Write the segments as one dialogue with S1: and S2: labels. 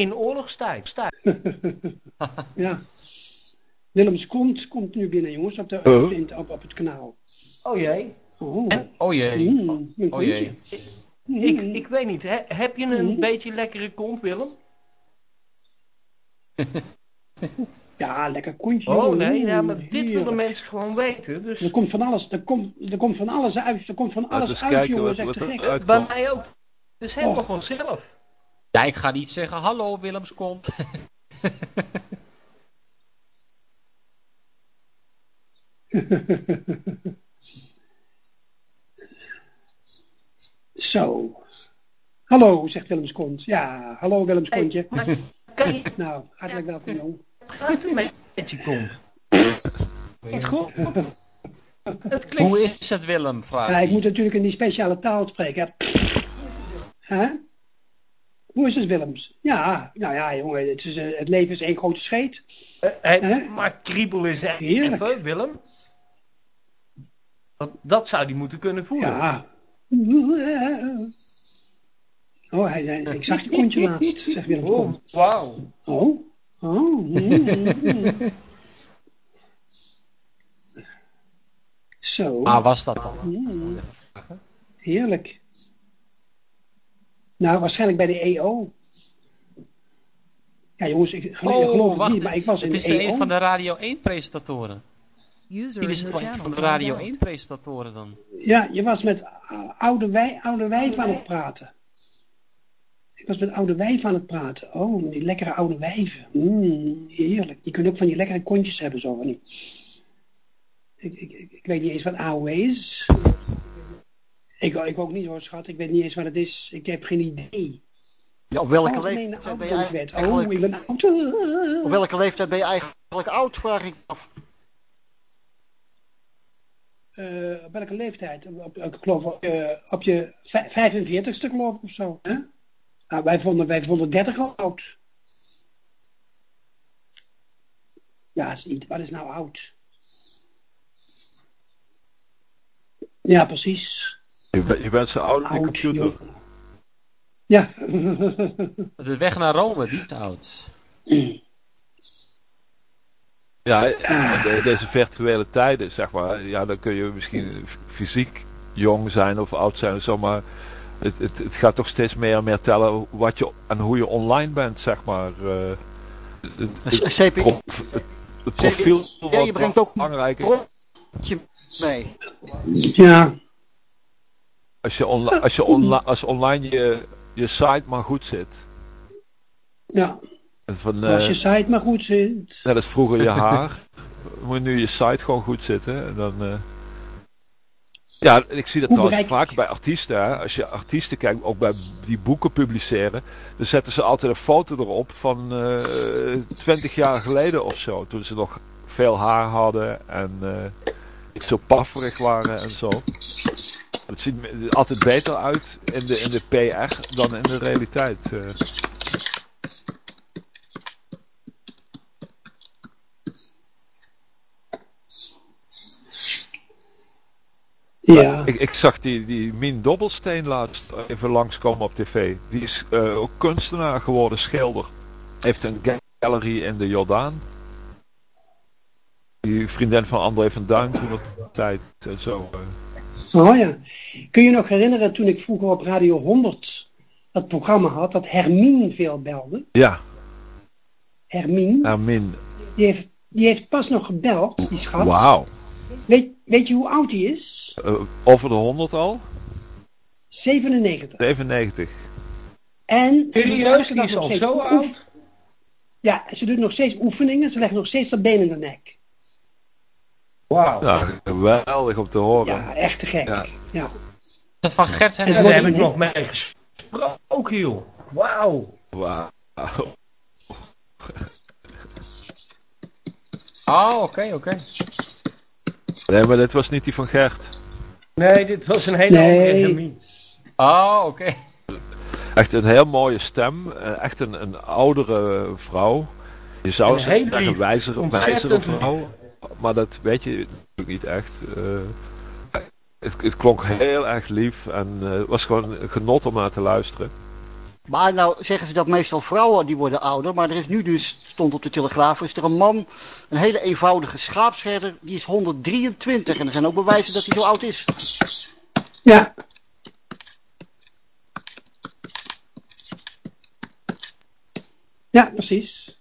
S1: in oorlogstijd.
S2: ja. Willems komt, komt nu binnen, jongens, op, de,
S3: Oh.
S2: op, op het kanaal.
S1: Oh jee.
S2: Oh,
S1: En-
S3: Oh jee.
S2: Mm,
S3: Oh jee.
S1: Ik, ik weet niet, he- heb je een
S2: Mhm.
S1: beetje lekkere kont, Willem?
S2: Ja, lekker kontje.
S1: Oh
S2: jongen.
S1: nee, ja, maar
S2: Mm,
S1: dit willen mensen gewoon weten. Dus
S2: Er komt van alles, er komt, er komt van alles uit, er komt van alles uit, jongens, echt te gek.
S1: bij mij ook. Dus helemaal
S2: Och.
S1: vanzelf.
S3: Ja, ik ga niet zeggen, hallo Willems komt.
S2: Zo. Hallo, zegt Willems Kont. Ja, hallo Willems
S1: Hey,
S2: Kontje.
S1: je
S2: Nou, hartelijk welkom, jong.
S1: met je kont? Niet goed? Het klinkt...
S3: Hoe is het Willem? Vraagt
S2: Ja, ik moet natuurlijk in die speciale taal spreken. Hè? Hoe is het, Willems? Ja, nou ja, jongen, het, is, eh, het leven is één grote scheet.
S1: Eh, maar kriebel is echt
S2: Heerlijk.
S1: even, Willem. Dat, dat zou die moeten kunnen voelen.
S2: Ja. Oh, hij, hij- ik zag je kontje laatst, zegt Willem
S1: Oh, wauw.
S2: Oh, oh. mm, mm. Zo,
S3: Waar was dat dan?
S2: mm, heerlijk. Nou, waarschijnlijk bij de EO. Ja, jongens, ik gelo- geloof het
S3: Oh,
S2: niet, maar ik was in
S3: Het is
S2: de E EO.
S3: een van de Radio 1 presentatoren.
S4: User
S3: Wie
S4: in
S3: is het van, van de Radio
S4: out.
S3: 1 presentatoren dan?
S2: Ja, je was met oude, wij, oude wijf aan het praten. Ik was met oude wijven aan het praten. Oh, die lekkere oude wijven. Mm, heerlijk. Die kunnen ook van die lekkere kontjes hebben. Zo. van die- Ik, ik, ik, ik weet niet eens wat AOW is. Ik, ik ook niet hoor, schat. Ik weet niet eens wat het is. Ik heb geen idee.
S5: Ja, op welke leeftijd ben je eigenlijk...
S2: Oh, ik ben oud.
S5: Op welke leeftijd ben je eigenlijk oud, vraag ik af.
S2: Eh, op welke leeftijd? Op, ik geloof op, je- op je vij- 45ste geloof ik of zo. Hè? Nou, wij, vonden, wij vonden 30 al oud. Ja, is niet. Wat is nou oud? Ja, precies.
S6: Je, bent- je bent zo oud als die
S2: Oud,
S6: computer.
S2: joh. Ja.
S3: De weg naar Rome, die is oud.
S6: Ja, in de- deze virtuele tijden, zeg maar. Ja, dan kun je misschien fysiek jong zijn of oud zijn of zo, maar het, het, het gaat toch steeds meer en meer tellen wat je en hoe je online bent, zeg maar. eh, het, het,
S5: CP,
S6: prof- het, het profiel
S5: Ja, je brengt ook
S6: belangrijker.
S5: mee.
S2: ja.
S6: Als je, onla- als je onla- als online je, je site maar goed zit.
S2: Ja.
S6: Van,
S2: Als je
S6: eh,
S2: site maar goed zit.
S6: net als vroeger je haar, moet nu je site gewoon goed zitten. En dan, eh, Ja, ik zie dat trouwens
S2: bereik-
S6: vaak bij artiesten. Hè. Als je artiesten kijkt, ook bij die boeken publiceren, dan zetten ze altijd een foto erop van eh 20 jaar geleden of zo. Toen ze nog veel haar hadden en zo pafferig waren en zo. Het ziet er altijd beter uit in de, in de PR dan in de realiteit. eh.
S2: Ja.
S6: Ik, ik zag die, die Mien Dobbelsteen laatst even langskomen op tv. Die is eh, ook kunstenaar geworden, schilder. Heeft een gallery in de Jordaan. Die vriendin van André van Duin toen op de tijd en zo. eh.
S2: Oh ja. Kun je nog herinneren toen ik vroeger op Radio 100 dat programma had, dat Hermine veel belde?
S6: Ja,
S2: Hermine,
S6: Min.
S2: die heeft, die heeft pas nog gebeld, die schat.
S6: Wauw.
S2: Weet, weet je hoe oud die is?
S6: Eh, over de 100 al?
S2: 97.
S6: 97.
S2: En ze doet
S1: Serieus,
S2: elke
S1: die
S2: dag
S1: is
S2: nog
S1: al
S2: steeds
S1: zo oud?
S2: Ja, ze doet nog steeds oefeningen. Ze legt nog steeds haar benen in de nek.
S1: Wauw.
S6: Ja, geweldig om te horen.
S2: Ja, echt te gek.
S6: Ja.
S2: Ja.
S3: Is dat van Gert
S2: En ze
S1: Daar
S2: wordt
S1: heb ik
S2: niet-
S1: nog mee gesproken, joh. Wauw.
S6: Wauw.
S3: Oh, oké, oké.
S6: Nee, maar dit was niet die van Gert.
S1: Nee, dit was een hele
S2: Nee.
S1: andere.
S3: Oh, oké.
S6: Echt een heel mooie stem. eh, Echt een, een oudere vrouw. Je zou
S1: Een
S6: zeggen een wijzere, wijzere vrouw. Maar dat weet je natuurlijk niet echt. Eh, het, het klonk heel erg lief. En eh, het was gewoon een genot om naar te luisteren.
S5: Maar nou zeggen ze dat meestal vrouwen die worden ouder. Maar er is nu dus, stond op de Telegraaf, is er een man, een hele eenvoudige schaapsherder, die is 123. En er zijn ook bewijzen dat hij zo oud is.
S2: Ja. Ja, precies.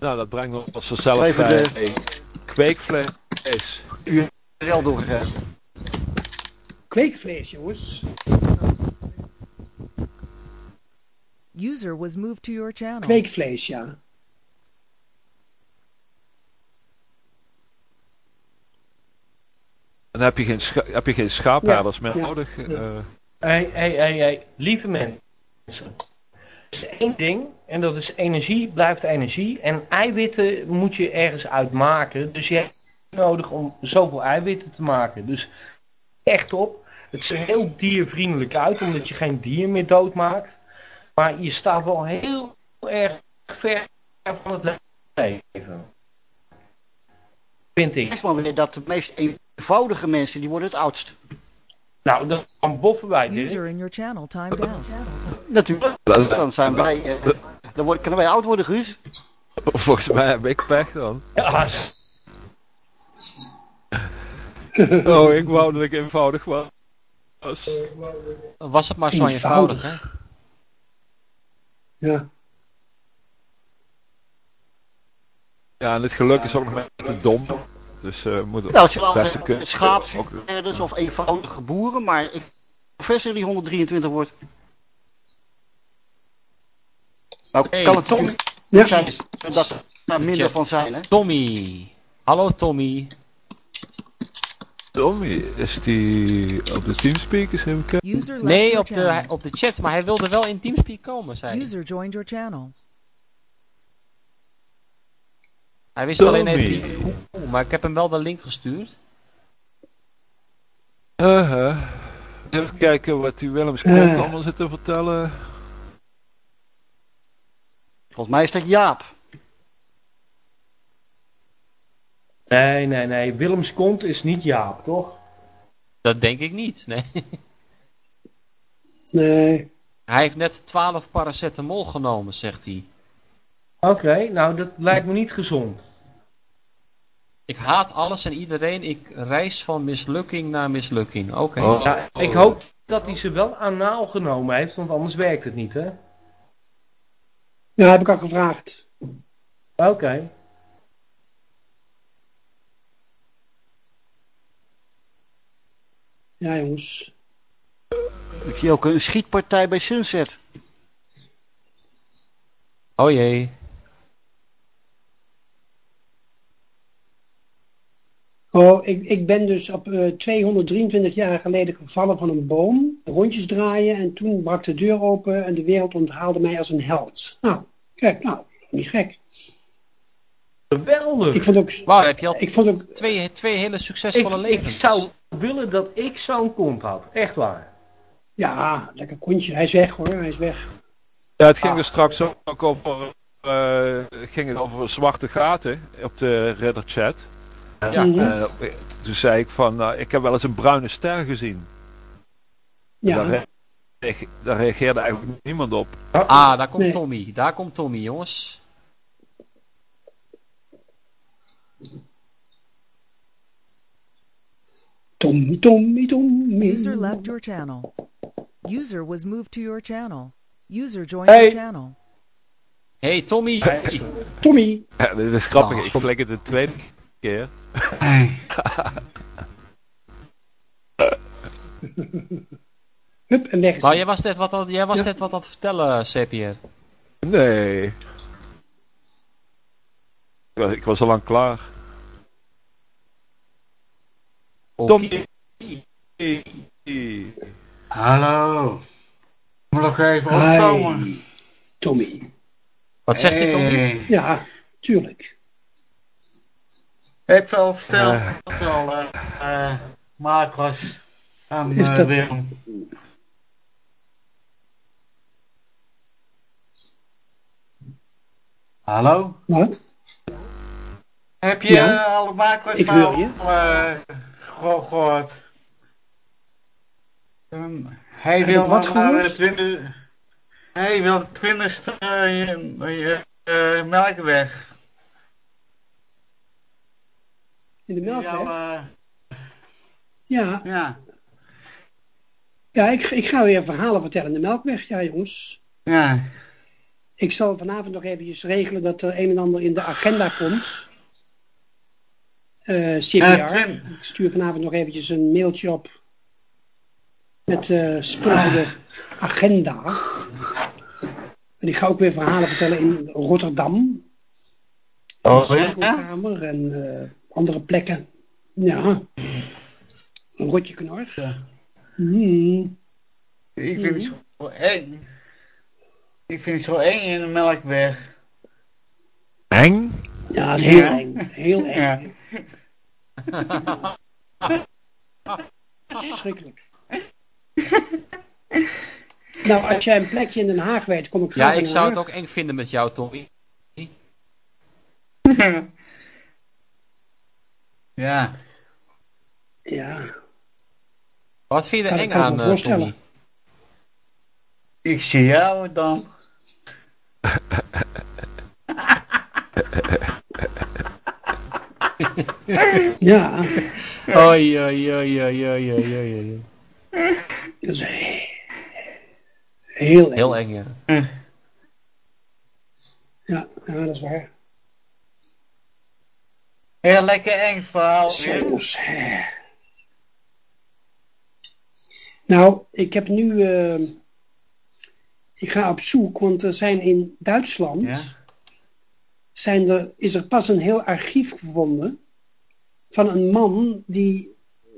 S6: Nou, dat brengt ons vanzelf
S5: Even
S6: bij
S5: de-
S6: kweekvlees.
S5: URL doorgegeven.
S2: Kweekvlees, jongens.
S4: User was moved to your channel.
S2: Kweekvlees, ja.
S6: Dan heb je geen, scha heb je geen schaapherders
S2: Ja,
S6: meer
S2: ja,
S6: nodig.
S2: ja.
S6: eh.
S1: Hé, hé, hé, hé, lieve mensen. Er is één ding, en dat is energie blijft energie. En eiwitten moet je ergens uit maken. Dus je hebt nodig om zoveel eiwitten te maken. Dus echt op. Het ziet er heel diervriendelijk uit, omdat je geen dier meer doodmaakt. Maar je staat wel heel erg ver van het leven. Vind ik.
S5: Is maar weer dat de meest eenvoudige mensen, die worden het oudst.
S1: Nou, dan boffen wij dit.
S4: User in your channel timed out.
S5: Natuurlijk. Dan zijn wij, eh, dan worden, kunnen wij oud worden, Guus.
S6: Volgens mij heb ik pech dan.
S1: Ja,
S6: Oh, ik wou dat ik eenvoudig was.
S3: Was het maar zo
S2: Eenvoudig.
S3: eenvoudig, hè?
S2: Ja.
S6: Ja, en het geluk is ook nog een beetje dom. Dus eh moet
S5: Nou, het zijn
S6: het
S5: al
S6: beste kunnen.
S5: schaapsherders of eenvoudige boeren, maar ik professor die 123 wordt. Nou,
S3: Hey,
S5: kan het
S3: Tommy.
S2: Ja.
S5: zijn dat er minder van zijn, hè?
S3: Tommy. Hallo Tommy.
S6: Tommy, is die op de teamspeakers neem ik aan?
S4: User left
S3: Nee, op de, op de chat, maar hij wilde wel in Teamspeak komen, zei hij.
S4: User joined your channel.
S3: Hij wist alleen
S6: Tommy.
S3: even niet hoe, maar ik heb hem wel de link gestuurd.
S6: Uh-huh. Even kijken wat die Willems. Kont allemaal zit te vertellen.
S5: Volgens mij is dat Jaap.
S1: Nee, nee, nee. Willems kont is niet Jaap, toch?
S3: Dat denk ik niet, nee.
S2: Nee.
S3: Hij heeft net 12 paracetamol genomen, zegt hij.
S1: Oké, nou dat lijkt me niet gezond.
S3: Ik haat alles en iedereen. Ik reis van mislukking naar mislukking. Oké.
S6: Oh.
S1: Ja, ik hoop dat hij ze wel anaal genomen heeft, want anders werkt het niet, hè?
S2: Ja, heb ik al gevraagd.
S1: Oké.
S2: Ja, jongens.
S5: Ik zie ook een schietpartij bij Sunset.
S3: Oh jee.
S2: Oh, ik, ik ben dus op eh, 223 jaar geleden gevallen van een boom, rondjes draaien en toen brak de deur open en de wereld onthaalde mij als een held. Nou, kijk, nou, niet gek.
S1: Geweldig.
S2: Ik vond ook,
S3: Wauw, heb je al
S2: ik vond ook,
S3: twee, twee hele succesvolle
S1: Ik,
S3: levens.
S1: ik zou willen dat ik zo'n kont had. Echt waar.
S2: ja, lekker kontje. Hij is weg hoor, hij is weg.
S6: Ja, het ging er straks ook over, eh, ging het over zwarte gaten op de Reddit chat.
S3: Ja.
S2: Mhm.
S6: Eh, toen zei ik van, nou, ik heb wel eens een bruine ster gezien. Daar,
S2: Ja,
S6: reage- daar reageerde eigenlijk niemand op.
S3: Ah, daar komt
S2: Nee.
S3: Tommy. Daar komt Tommy, jongens.
S2: Tommy, Tommy, Tommy.
S4: User left your channel. User was moved to your channel. User joined
S1: Hey.
S4: your channel.
S3: Hey Tommy.
S2: Tommy.
S6: Ja, dit is grappig,
S3: Oh.
S6: ik flik het de tweede keer.
S2: Hup, en is
S3: Maar jij was net wat, aan- jij was
S2: Ja.
S3: net wat aan het vertellen, Sepier.
S6: Nee. Ik was, ik was al lang klaar. Tommy.
S7: Hallo. Ik moet nog even opkomen.
S2: Hi, Tommy.
S3: Wat zeg je, Tommy?
S7: Hey.
S2: Ja, tuurlijk.
S7: Ik heb wel verteld dat wel eh eh, maak was aan
S2: Is
S7: eh,
S2: dat-
S7: Willem. Hallo?
S2: Wat?
S7: Heb je
S2: Ja.
S7: eh, alle
S2: Ik
S7: eh, geho- gehoord? Ehm, Hij wil
S2: ik wat gehoord?
S7: 20. Hij wil 20 uh, uh, Melkweg.
S2: In de melkweg?
S7: Eh,
S2: Ja,
S7: ja,
S2: ja ik, ik ga weer verhalen vertellen in de melkweg. Ja, jongens.
S7: ja.
S2: Ik zal vanavond nog eventjes regelen dat er een en ander in de agenda komt. Eh, CPR.
S7: Eh, twin-
S2: Ik stuur vanavond nog eventjes een mailtje op met eh spullen voor de agenda. En ik ga ook weer verhalen vertellen in Rotterdam.
S7: Oh,
S2: de
S7: ja?
S2: En eh, andere plekken. Ja. Een rotje knor. Hmm.
S7: Ik vind het zo eng. Ik vind het zo eng in de Melkweg.
S6: Eng?
S2: Ja, heel
S7: Ja.
S2: eng. Heel eng.
S7: Ja.
S2: Verschrikkelijk. nou, als jij een plekje in Den Haag weet, kom ik
S3: Ja,
S2: graag
S3: ik
S2: in
S3: zou het ook eng vinden met jou, Tommy.
S7: ja.
S2: Ja.
S3: Wat vind je er eng
S2: kan ik me
S3: aan, eh,
S2: voorstellen.
S3: Tommy?
S7: Ik zie jou dan.
S2: Ja,
S3: Oei, oei, oei, oei, oei, oei, oei, oei.
S2: dat is he- heel eng.
S3: Heel eng, ja.
S2: Ja, ja, dat is waar.
S7: Heel lekker eng verhaal.
S2: Soms. Nou, ik heb nu. eh, ik ga op zoek, want er zijn in Duitsland.
S7: Ja.
S2: Zijn er, is er pas een heel archief gevonden. van een man die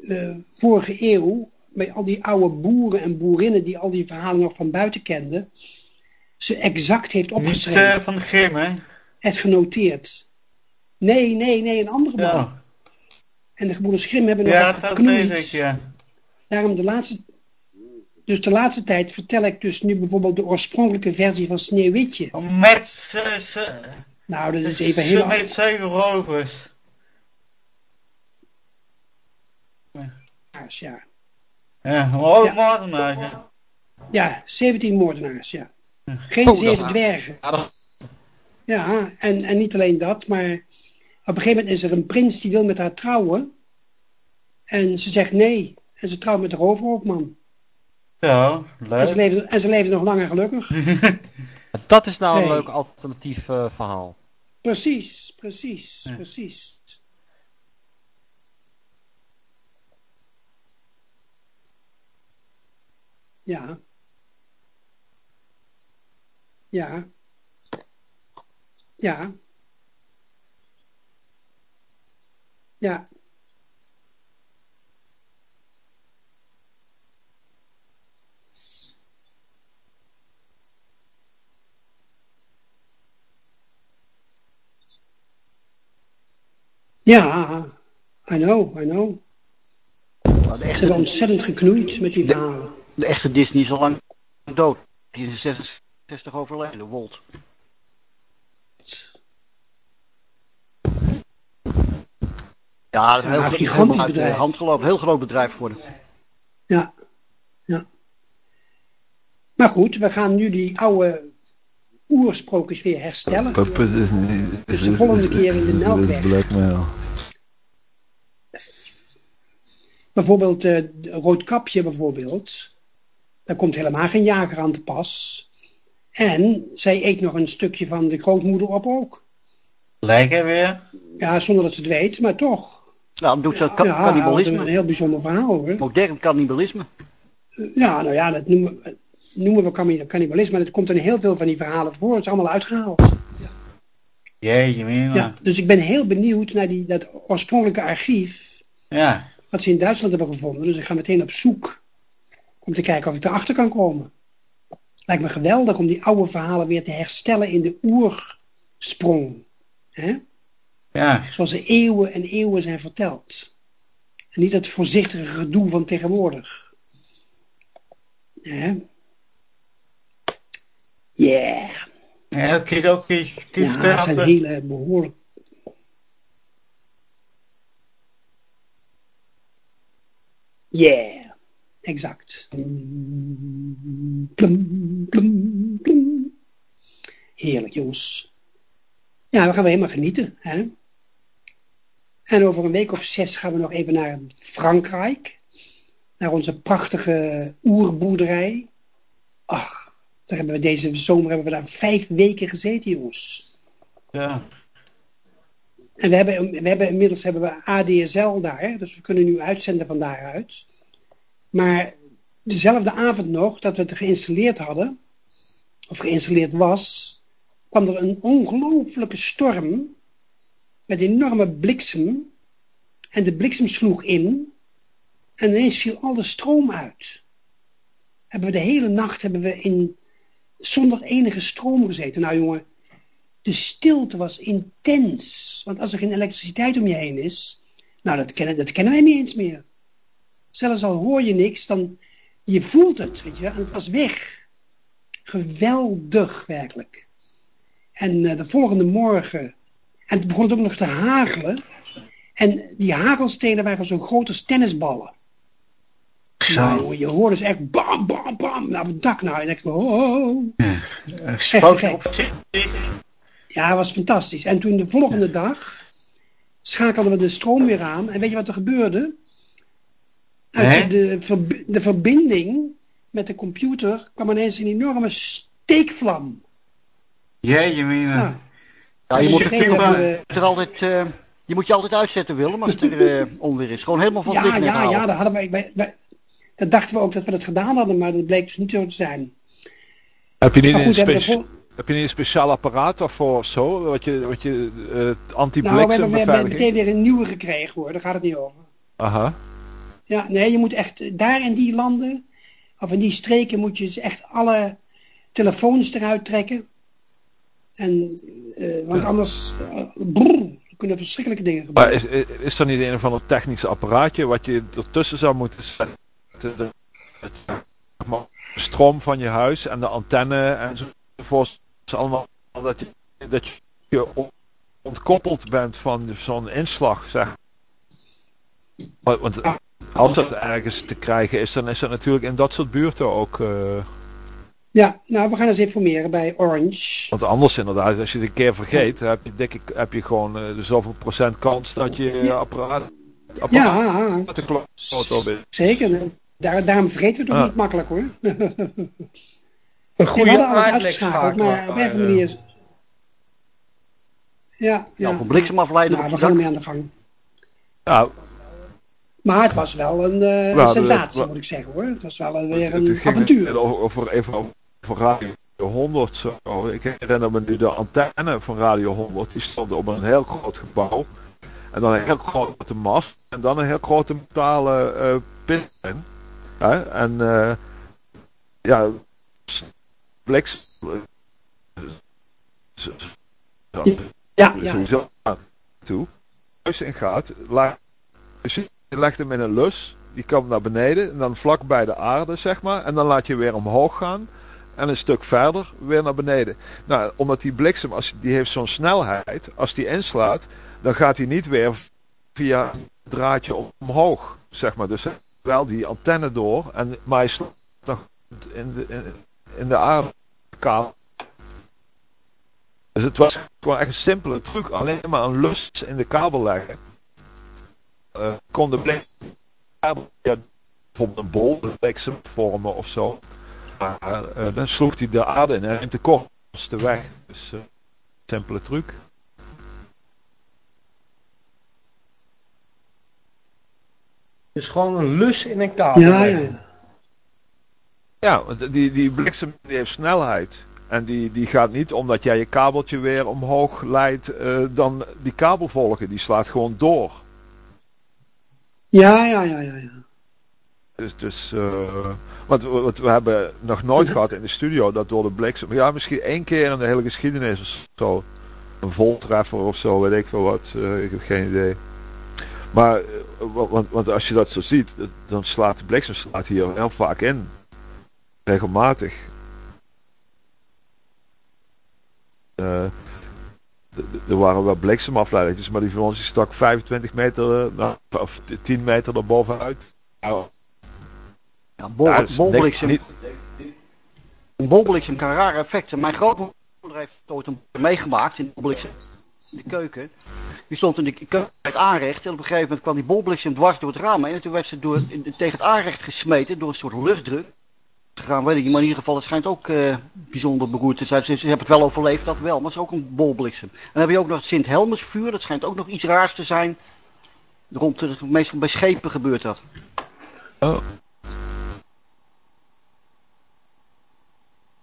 S2: eh, vorige eeuw. met al die oude boeren en boerinnen. die al die verhalen nog van buiten kenden. ze exact heeft
S7: Niet
S2: opgeschreven.
S7: eh, van Grim, hè?
S2: Het genoteerd. Nee, nee, nee, een andere man.
S7: Ja,
S2: En de gebroeders Grimm hebben nog
S7: ja dat
S2: geknoeid.
S7: weet ik, ja.
S2: Daarom de laatste, dus de laatste tijd vertel ik dus nu bijvoorbeeld de oorspronkelijke versie van Sneeuwwitje.
S7: Met, ze- ze-
S2: Nou, dat is even
S7: ze-
S2: heel
S7: met zeven rovers.
S2: ja.
S7: Ja, maar ook
S2: Ja.
S7: moordenaars, ja.
S2: Ja, 17 moordenaars, ja. Geen
S3: Oh,
S2: zeven dwergen.
S3: Ja,
S2: en, en niet alleen dat, maar op een gegeven moment is er een prins die wil met haar trouwen. En ze zegt nee. En ze trouwt met de roofhoofdman.
S7: Zo,
S2: En ze
S7: leuk.
S2: leven, en ze leven nog lang en gelukkig.
S3: Dat is nou een leuk alternatief eh, verhaal.
S2: Precies, precies,
S7: Ja.
S2: precies. Ja. Ja. Ja. Ja. Ja, I know, I know.
S5: Nou, de,
S2: Ze
S5: echte,
S2: hebben ontzettend geknoeid met die verhalen.
S5: de echte Disney is al lang dood. Die is in 66 overleden, Walt. Ja, dat is een
S2: gigantisch
S5: uit de
S2: bedrijf.
S5: hand gelopen. Heel groot bedrijf geworden.
S2: Ja, ja. Maar goed, we gaan nu die oude oersprookjes weer herstellen.
S6: Puppet is niet...
S2: Dus de volgende keer in de Melkweg.
S6: Blackmail.
S2: Bijvoorbeeld eh Roodkapje bijvoorbeeld. Daar komt helemaal geen jager aan te pas. En zij eet nog een stukje van de grootmoeder op ook.
S7: Lekker weer.
S2: Ja, zonder dat ze het weet, maar toch.
S5: Nou, doet ze ka-
S2: ja, een
S5: cannibalisme.
S2: heel bijzonder verhaal hoor.
S5: Modern cannibalisme.
S2: Ja, nou ja, dat noemen, noemen we canni- cannibalisme. Maar dat komt in heel veel van die verhalen voor. Het is allemaal uitgehaald.
S7: Jeetje, mina.
S2: Ja, dus ik ben heel benieuwd naar die, dat oorspronkelijke archief.
S7: Ja.
S2: Wat ze in Duitsland hebben gevonden. Dus ik ga meteen op zoek. Om te kijken of ik erachter kan komen. Lijkt me geweldig om die oude verhalen weer te herstellen in de oersprong. Hè?
S7: Ja.
S2: Zoals ze eeuwen en eeuwen zijn verteld. En niet het voorzichtige gedoe van tegenwoordig. Hè? Yeah.
S7: Ook iets
S2: Ja, zijn hele behoorlijk. Yeah. exact. Plum, plum, plum. Heerlijk, jongens. Ja, we gaan weer helemaal genieten. Hè? En over een week of zes gaan we nog even naar Frankrijk. Naar onze prachtige oerboerderij. Ach, daar hebben we deze zomer hebben we daar vijf weken gezeten, jongens.
S7: Ja.
S2: En we hebben, we hebben inmiddels hebben we ADSL daar, dus we kunnen nu uitzenden van daaruit. Maar dezelfde avond nog dat we het geïnstalleerd hadden, of geïnstalleerd was, kwam er een ongelofelijke storm met enorme bliksem. En de bliksem sloeg in en ineens viel al de stroom uit. Hebben we de hele nacht hebben we in, zonder enige stroom gezeten. Nou jongen, de stilte was intens. Want als er geen elektriciteit om je heen is, nou dat kennen, dat kennen wij niet eens meer. Zelfs al hoor je niks, dan je voelt het, weet je, en het was weg. Geweldig, werkelijk. En eh, de volgende morgen, en het begon het ook nog te hagelen. En die hagelstenen waren zo groot als tennisballen. Nou, je hoorde ze echt bam, bam, bam naar het dak. Nou, en ik dacht, oh,
S7: Spook
S2: gek.
S7: op zich.
S2: Ja, dat was fantastisch. En toen de volgende dag schakelden we de stroom weer aan. En weet je wat er gebeurde? Uit
S7: Nee?
S2: de, verb- de verbinding met de computer kwam ineens een enorme steekvlam.
S7: Jeetje, mina.
S2: Ja.
S5: Ja, je
S2: Dus
S5: moet er, er altijd, eh, je moet je altijd uitzetten, Willem, als er eh, onweer is. Gewoon helemaal van
S2: Ja, ja, ja, dat, hadden wij, wij, wij- dat dachten we ook dat we dat gedaan hadden, maar dat bleek dus niet zo te zijn.
S6: Heb je niet, een, spe- heb je niet een speciaal apparaat daarvoor of zo? Wat je, wat je eh,
S2: Nou, we hebben, we hebben meteen weer een nieuwe gekregen hoor, daar gaat het niet over.
S6: Aha.
S2: Ja, nee, je moet echt daar in die landen, of in die streken, moet je dus echt alle telefoons eruit trekken. En, eh, want anders eh, brrr, kunnen verschrikkelijke dingen
S6: Maar
S2: gebeuren.
S6: is, is er niet een of ander technisch apparaatje wat je ertussen zou moeten zetten? De, maar, stroom van je huis en de antenne enzovoort. allemaal dat je, dat je on- ontkoppeld bent van zo'n inslag, zeg. Want, want als dat ergens te krijgen is, dan is dat natuurlijk in dat soort buurten ook. eh,
S2: Ja, nou, we gaan eens informeren bij Orange.
S6: want anders inderdaad, als je het een keer vergeet, heb je, denk ik, heb je gewoon eh, de zoveel procent kans dat je eh,
S2: Ja.
S6: apparaat, apparaat
S2: Ja,
S6: is.
S2: zeker. Daar, daarom vergeten we het ook
S6: Ah.
S2: niet makkelijk hoor.
S1: Een
S2: we
S1: goede
S2: hadden alles
S1: uitleg
S2: uitgeschakeld, maar op een
S1: eh,
S2: manier... is- Ja, ja.
S5: Ja, voor bliksemafleider
S2: Nou, we gaan ermee aan de gang.
S6: Ja,
S2: Maar het was wel een eh,
S6: Nou,
S2: sensatie, moet ik zeggen hoor. Het was wel een- weer
S6: het, het
S2: een
S6: ging
S2: avontuur.
S6: over, even over Radio 100. Zo. Ik herinner me nu de antenne van Radio 100. Die stond op een heel groot gebouw. En dan een heel grote mast. En dan een heel grote metalen eh pin. Hè? En eh ja, bliks.
S2: Ja, ja.
S6: sowieso toe. Huis in gaat. la- Dus je legt hem in een lus. Die komt naar beneden. En dan vlak bij de aarde, zeg maar. En dan laat je weer omhoog gaan. En een stuk verder weer naar beneden. Nou, omdat die bliksem, als, die heeft zo'n snelheid. Als die inslaat, dan gaat hij niet weer via het draadje omhoog, zeg maar. Dus wel die antenne door. En, maar hij slaat nog in de, in, de aarde kaal. Dus het was gewoon echt een simpele truc. Alleen maar een lus in de kabel leggen. Eh, kon de bliksem bijvoorbeeld een bol, bliksem vormen of zo. Maar eh, dan sloeg hij de aarde in en neemt de kortste weg. Dus eh, simpele truc.
S1: Het is gewoon een lus in een kabel.
S2: Ja, ja.
S6: Ja, want die, die bliksem die heeft snelheid. En die, die gaat niet omdat jij je kabeltje weer omhoog leidt, eh, dan die kabel volgen. Die slaat gewoon door.
S2: Ja, ja, ja, ja. ja.
S6: Dus, dus eh, want, we- hebben nog nooit gehad in de studio dat door de bliksem. Ja, misschien één keer in de hele geschiedenis of zo. Een voltreffer of zo, weet ik veel wat. eh, ik heb geen idee. Maar, eh, wa- want, want als je dat zo ziet, dan slaat de bliksem slaat hier heel vaak in. Regelmatig. Er waren wel bliksemafleidingjes, maar die van ons stak 25 meter, of 10 meter erbovenuit. Nou,
S5: Ja, bol, bolbliksem, een bolbliksem kan rare effecten. Mijn grootmoeder heeft ooit een meegemaakt in de bolbliksem in de keuken. Die stond in de keuken bij het aanrecht en op een gegeven moment kwam die bolbliksem dwars door het raam heen. En toen werd ze door, in- tegen het aanrecht gesmeten door een soort luchtdruk. Gegaan, weet ik niet, maar in ieder geval, het schijnt ook eh, bijzonder beroerd te zijn. Ze, ze hebben het wel overleefd, dat wel, maar het is ook een bolbliksem. En dan heb je ook nog het Sint-Helmersvuur, dat schijnt ook nog iets raars te zijn. Rond de, meestal bij schepen gebeurt dat.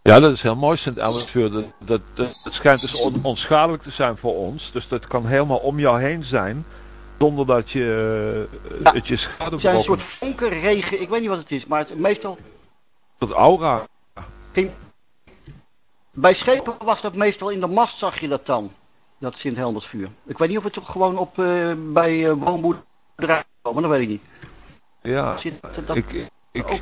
S6: Ja, dat is heel mooi, Sint Elmersvuur. Dat, dat, dat, schijnt dus on- onschadelijk te zijn voor ons. Dus dat kan helemaal om jou heen zijn. Zonder dat je eh,
S5: Ja,
S6: het je schade
S5: Het zijn een soort vonkenregen, ik weet niet wat het is, maar het, meestal
S6: Dat aura.
S5: Bij schepen was dat meestal in de mast, zag je dat dan. Dat Sint-Helmersvuur. Ik weet niet of het toch gewoon op, eh, bij uh, woonboerderijen maar dat weet ik niet.
S6: Ja,
S5: Zit dat
S6: ik, ik,
S5: ook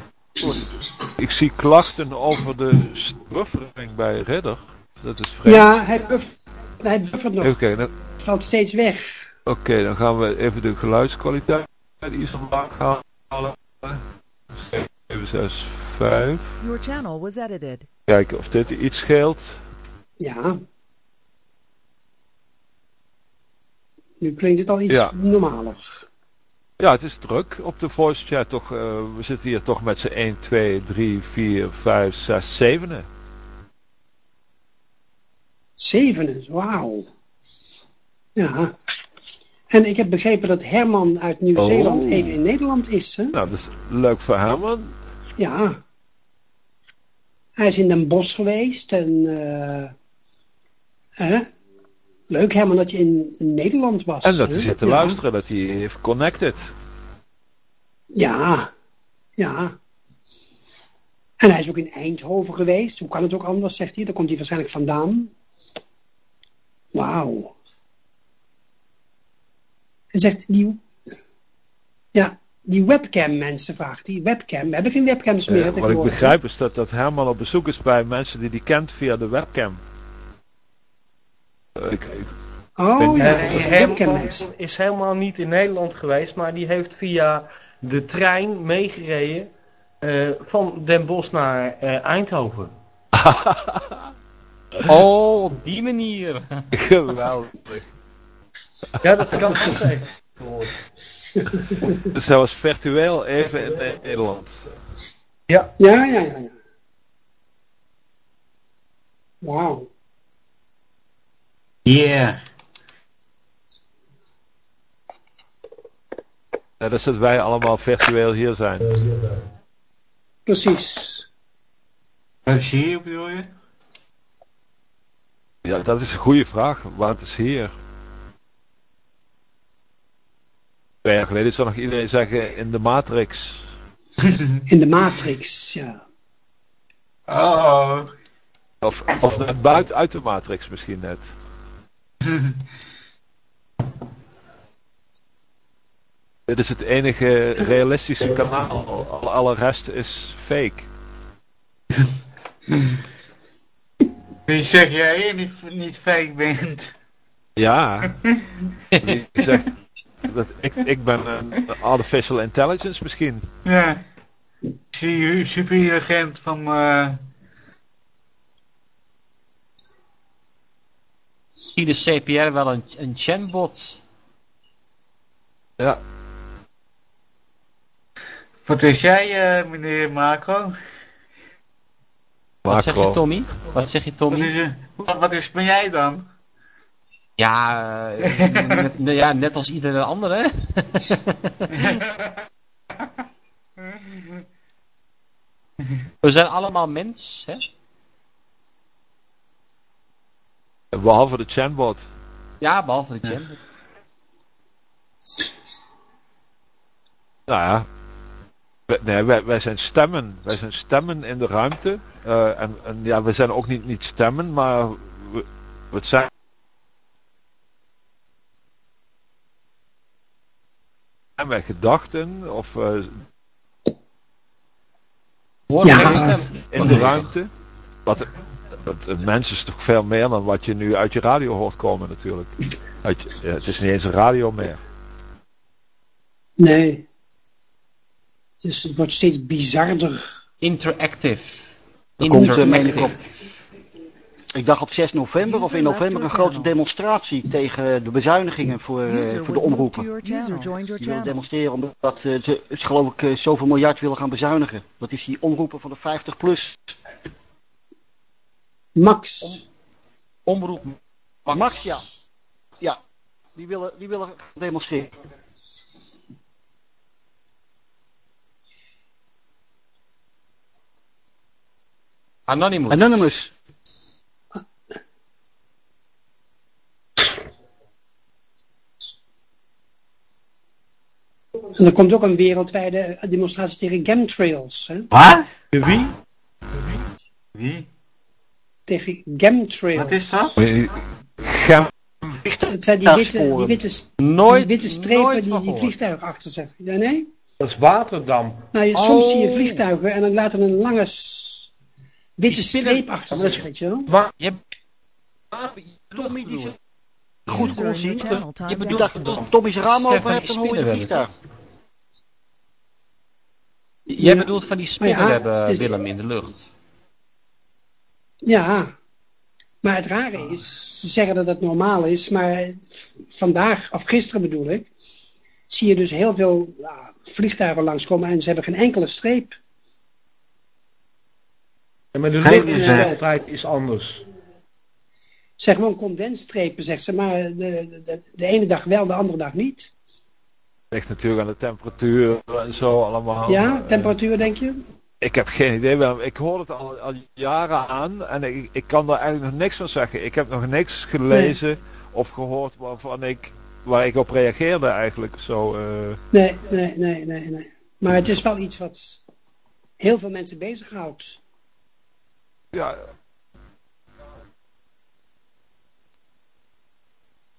S6: ik zie klachten over de buffering bij Ridder. Dat is vreemd.
S2: Ja, hij, buff, hij buffert nog.
S6: Even kijken. dan-
S2: Het valt steeds weg.
S6: Oké, dan gaan we even de geluidskwaliteit iets omlaag halen. 7, 6, 5.
S4: Your channel was edited.
S6: Kijken of dit iets scheelt.
S2: Ja. Nu klinkt het al iets
S6: Ja.
S2: normaler.
S6: Ja, het is druk op de voice chat. Toch, eh, we zitten hier toch met z'n 1, 2, 3, 4, 5, 6, 7.
S2: Zeven, wauw. Ja. En ik heb begrepen dat Herman uit Nieuw-Zeeland
S6: Oh.
S2: even in Nederland is. Hè?
S6: Nou, dat is leuk voor Herman.
S2: Ja. Hij is in Den Bosch geweest en... eh, hè? Leuk Herman dat je in Nederland was.
S6: En dat hij zit te
S2: Ja.
S6: luisteren, dat hij heeft connected.
S2: Ja, ja. En hij is ook in Eindhoven geweest. Hoe kan het ook anders, zegt hij. Daar komt hij waarschijnlijk vandaan. Wauw. En zegt die... Ja, die webcam mensen vraagt. Die webcam. We hebben geen webcams meer
S6: Eh, wat ik begrijp is dat, dat Herman op bezoek is bij mensen die hij kent via de webcam. Ik, ik-
S2: Oh ja, mensen.
S1: is helemaal niet in Nederland geweest, maar die heeft via de trein meegereden eh, van Den Bosch naar eh, Eindhoven.
S3: Oh, op die manier.
S6: geweldig.
S1: Ja, dat kan ik zeggen.
S6: Dus hij was virtueel even in eh, Nederland.
S1: Ja,
S2: Ja, ja, ja. ja. Wauw.
S7: Yeah.
S6: Net als dat wij allemaal virtueel hier zijn.
S2: Precies.
S7: Wat is hier bedoel je?
S6: Ja, dat is een goede vraag. Wat is hier? Twee jaar geleden zou nog iedereen zeggen in de Matrix.
S2: In de Matrix, ja.
S7: Oh.
S6: Of, of net buiten uit de Matrix misschien net. Dit is het enige realistische kanaal. Alle, rest is fake.
S7: Wie zeg jij niet, niet fake bent?
S6: Ja. Wie zegt dat ik, ik ben een artificial intelligence misschien.
S7: Ja. Superagent van eh
S3: Zie de CPR wel een, een chatbot?
S6: Ja.
S7: Wat is jij, eh, meneer Marco?
S3: Wat zeg je. Tommy? Wat zeg je
S7: Wat
S3: Tommy?
S7: is, eh, wat, wat is ben jij dan?
S3: Ja, eh, net, ja, net als iedere andere. We zijn allemaal mens, hè?
S6: Behalve de chatbot.
S3: Ja, behalve de chatbot.
S6: Nou ja. Wij- Nee, wij, wij zijn stemmen. Wij zijn stemmen in de ruimte. Eh, en, en ja, we zijn ook niet, niet stemmen, maar we, we zijn. Zijn wij gedachten of eh,
S3: Hoor
S2: Ja.
S6: in de ruimte? Wat, een mens is toch veel meer dan wat je nu uit je radio hoort komen natuurlijk. Uit je- het is niet eens een radio meer.
S2: Nee. Dus het wordt steeds bizarder.
S3: Interactive.
S5: Er komt, eh, ik,
S3: Interactive.
S5: Ik dacht op 6 november of in november een grote demonstratie tegen de bezuinigingen voor, eh, voor de omroepen. Die willen
S2: channel.
S5: demonstreren omdat eh, ze, ze geloof ik eh, zoveel miljard willen gaan bezuinigen. Dat is die omroepen van de 50 plus.
S2: Max.
S3: Omroep Max.
S5: Max, ja. Ja, die willen, die willen demonstreren.
S3: Anonymous.
S5: Anonymous.
S2: En er komt ook een wereldwijde demonstratie tegen chemtrails. Hè?
S7: Wat?
S1: Wie?
S7: Wie?
S2: Tegen chemtrails.
S7: Wat is dat?
S6: Gem,
S2: Het zijn die witte, die witte, die witte strepen
S3: nooit
S2: die die vliegtuigen achter zich. Ja, nee?
S1: Dat is waterdamp.
S2: Nou, je, soms
S3: Oh.
S2: zie je vliegtuigen en dan laten een lange witte
S3: Die spinnen-
S2: streep achter zich, weet je wel?
S3: Je hebt
S5: Tommy die ze
S3: ik.
S5: goed kon zien.
S3: Je bedoelt-
S5: dat Tommy zijn raam open hebt,
S3: die
S5: dan hoor je vliegtuig.
S3: Jij
S2: Ja.
S3: bedoelt van die spinnenwebben,
S2: ja, het is-
S3: Willem, in de lucht.
S2: Ja. Maar het rare is, ze zeggen dat het normaal is, maar vandaag, of gisteren bedoel ik, zie je dus heel veel ja, vliegtuigen langskomen en ze hebben geen enkele streep.
S1: Ja, maar de
S7: Geen
S1: luchtgesteldheid is anders.
S2: Zeg gewoon condensstrepen, zegt ze, maar de, de, de ene dag wel, de andere dag niet.
S6: ligt natuurlijk aan de temperatuur en zo allemaal.
S2: Ja, temperatuur denk je?
S6: Ik heb geen idee. Willem. Ik hoor het al, al jaren aan en ik, ik kan daar eigenlijk nog niks van zeggen. Ik heb nog niks gelezen of gehoord waarvan ik, waar ik op reageerde eigenlijk. Zo, eh,
S2: Nee, nee, nee, nee, nee. Maar het is wel iets wat heel veel mensen bezighoudt.
S6: ja,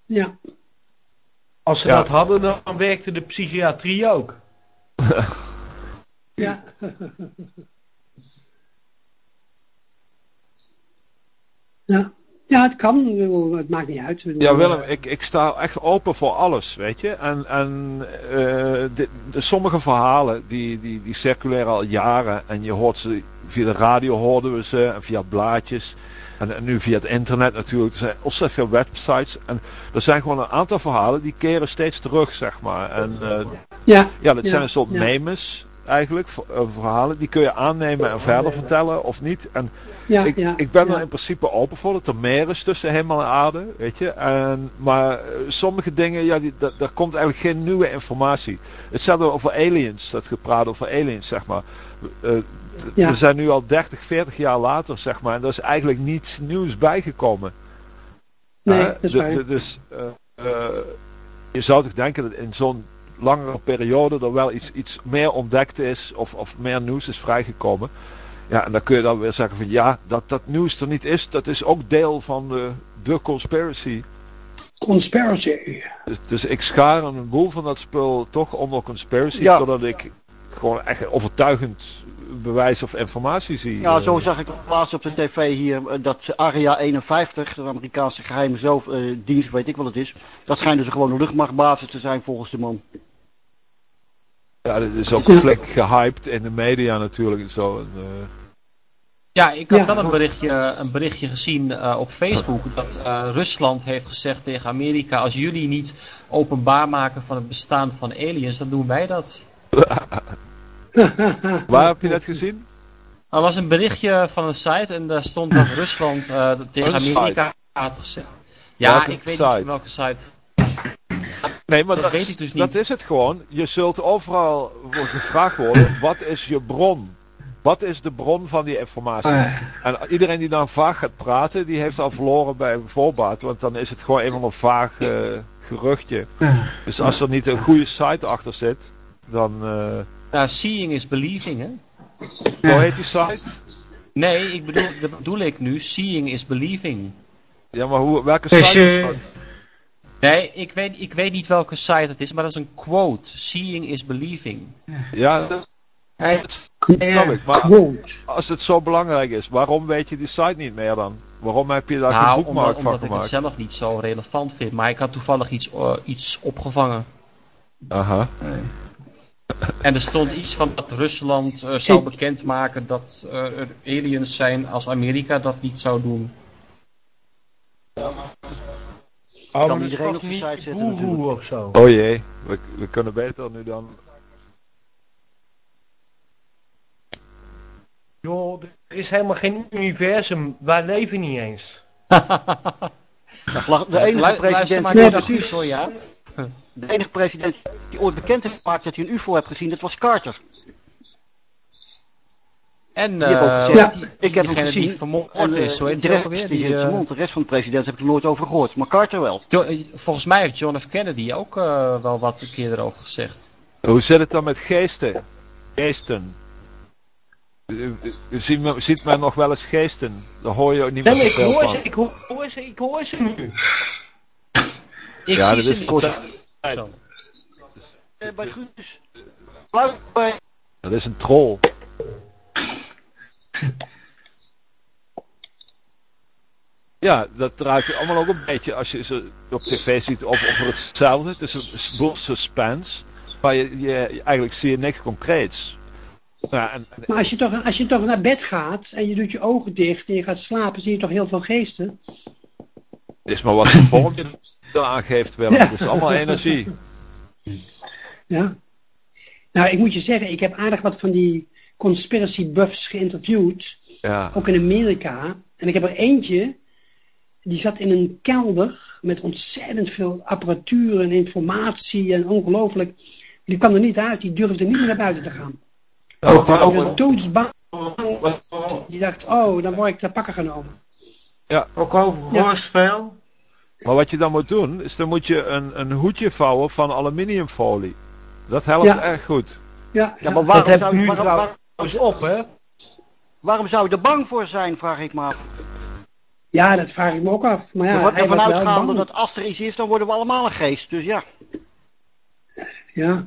S2: Ja,
S1: Als ze
S6: Ja.
S1: dat hadden, dan werkte de psychiatrie ook.
S2: ja. ja. ja, het kan. Het maakt niet uit.
S6: Ja Willem, ik, ik sta echt open voor alles, weet je. En, en eh, de, de, sommige verhalen die, die, die circuleren al jaren. En je hoort ze, via de radio hoorden we ze en via blaadjes. En, en nu via het internet natuurlijk. Er zijn ontzettend veel websites. En er zijn gewoon een aantal verhalen die keren steeds terug, zeg maar. En eh,
S2: Ja,
S6: ja, dat
S2: Ja,
S6: zijn een soort
S2: ja.
S6: memes eigenlijk. eh, verhalen. Die kun je aannemen en verder vertellen of niet. En
S2: ja,
S6: ik,
S2: ja.
S6: ik ben
S2: ja.
S6: er in principe open voor dat er meer is tussen hemel en aarde, weet je. En, maar eh, sommige dingen, ja, die, da- daar komt eigenlijk geen nieuwe informatie. Hetzelfde over aliens, dat gepraat over aliens, zeg maar. Eh,
S2: Ja.
S6: We zijn nu al 30, 40 jaar later, zeg maar, en er is eigenlijk niets nieuws bijgekomen.
S2: Nee, dat is waar.
S6: Dus je zou toch denken dat in zo'n langere periode er wel iets, iets meer ontdekt is of, of meer nieuws is vrijgekomen. Ja, en dan kun je dan weer zeggen van ja, dat dat nieuws er niet is, dat is ook deel van de, de conspiracy.
S2: Conspiracy.
S6: Dus, dus ik schaar een boel van dat spul toch onder conspiracy,
S5: Ja.
S6: totdat ik gewoon echt overtuigend bewijs of informatie zie.
S5: Ja,
S6: Eh,
S5: zo zag ik laatst op de tv hier eh, dat Area 51, de Amerikaanse geheime zelf, eh, dienst, weet ik wat het is. Dat schijnt dus een gewone luchtmachtbasis te zijn volgens de man.
S6: Ja, dat is ook flink gehyped in de media natuurlijk en zo. En, eh,
S3: Ja, ik had
S2: Ja.
S3: wel een berichtje, een berichtje gezien eh, op Facebook dat eh, Rusland heeft gezegd tegen Amerika: als jullie niet openbaar maken van het bestaan van aliens, dan doen wij dat.
S6: waar heb je dat gezien?
S3: Er was een berichtje van een site en daar stond dat Rusland eh, tegen? Amerika had gezegd. Ja,
S6: Welke
S3: ik weet
S6: site?
S3: niet welke site.
S6: Nee, maar
S3: Dat
S6: dat,
S3: weet ik dus
S6: dat
S3: niet.
S6: is het gewoon. Je zult overal gevraagd worden, wat is je bron? Wat is de bron van die informatie?
S7: Eh,
S6: En iedereen die dan vaag gaat praten, die heeft al verloren bij voorbaat. Want dan is het gewoon een van een vaag eh, geruchtje. Dus als er niet een goede site achter zit, dan... eh
S3: Nou, seeing is believing, hè?
S6: Hoe heet die site?
S3: Nee, ik bedoel, dat bedoel ik nu. Seeing is believing.
S6: Ja, maar hoe, welke
S7: Dus
S6: site is dat?
S3: Nee, ik weet, ik weet niet welke site het is, maar dat is een quote. Seeing is believing.
S6: Ja, dat
S7: Hey,
S6: snap ik. Maar als het zo belangrijk is, waarom weet je die site niet meer dan? Waarom heb je daar geen
S3: nou,
S6: boekmark
S3: omdat,
S6: van
S3: omdat ik het
S6: gemaakt?
S3: zelf niet zo relevant vind. Maar ik had toevallig iets, eh, iets opgevangen.
S6: Aha.
S3: En er stond iets van dat Rusland eh, zou bekendmaken dat eh, er aliens zijn als Amerika dat niet zou doen.
S5: Kan
S1: maar dat is
S5: iedereen op de site zetten natuurlijk.
S1: of zo.
S6: Oh jee, we, we kunnen beter nu dan...
S1: Joh, er is helemaal geen universum. Wij leven niet eens.
S5: De enige
S3: Lu- luister
S5: president,
S3: maar
S2: Nee, precies.
S3: Ja.
S5: de enige president die ooit bekend heeft gemaakt dat hij een UFO heeft gezien, dat was Carter.
S3: En eh,
S5: gezien.
S3: die,
S5: Ik heb hem
S3: diegene die
S5: gezien.
S3: vermoord
S5: En,
S3: is,
S5: eh,
S3: hoe heet
S5: de
S3: die
S5: rest, die
S3: Die, eh,
S5: mond. De rest van de president heb ik er nooit over gehoord. Maar Carter wel.
S3: Jo- eh, volgens mij heeft John F. Kennedy ook eh, wel wat een keer erover gezegd.
S6: Hoe zit het dan met geesten? Geesten. Eh, eh, Ziet men, ziet men nog wel eens geesten? Daar hoor je ook niet meer
S1: Nee, ik hoor
S6: van.
S1: ze, ik hoor, hoor ze, ik hoor ze nu.
S3: Ik
S6: Ja,
S3: zie
S6: dat
S3: ze
S6: is.
S5: Eh, bij Guus.
S6: Dat is een troll. Ja, dat draait allemaal ook een beetje als je ze op tv ziet over, over hetzelfde. Het is een boel suspense. Maar je, je, eigenlijk zie je niks concreets. Ja, en,
S2: Maar als je, toch, als je toch naar bed gaat en je doet je ogen dicht en je gaat slapen, zie je toch heel veel geesten?
S6: het is maar wat de vorm je aangeeft, Willem.
S2: Ja.
S6: Het is allemaal energie.
S2: Ja. Nou, ik moet je zeggen, ik heb aardig wat van die conspiracy buffs geïnterviewd,
S6: Ja.
S2: ook in Amerika. En ik heb er eentje, die zat in een kelder met ontzettend veel apparatuur en informatie en ongelooflijk. Die kwam er niet uit, die durfde niet meer naar buiten te gaan.
S7: Ook,
S2: Die
S7: ook,
S2: was doodsbang. Die dacht, oh, dan word ik ter pakken genomen.
S7: ook over
S2: Ja.
S7: hoorspel.
S6: Maar wat je dan moet doen, is dan moet je een, een hoedje vouwen van aluminiumfolie. Dat helpt
S2: Ja.
S6: erg goed.
S2: Ja,
S5: Ja,
S2: ja.
S5: maar waarom
S1: heb
S5: zou,
S1: nu
S5: waarom, waarom,
S1: trouwens op, hè.
S5: waarom zou je er bang voor zijn, vraag ik me af.
S2: ja, dat vraag ik me ook af. Maar ja,
S5: er wordt
S2: hij
S5: ervan
S2: was wel
S5: uitgaande
S2: bang.
S5: dat als er iets is, dan worden we allemaal een geest. Dus ja,
S2: Ja.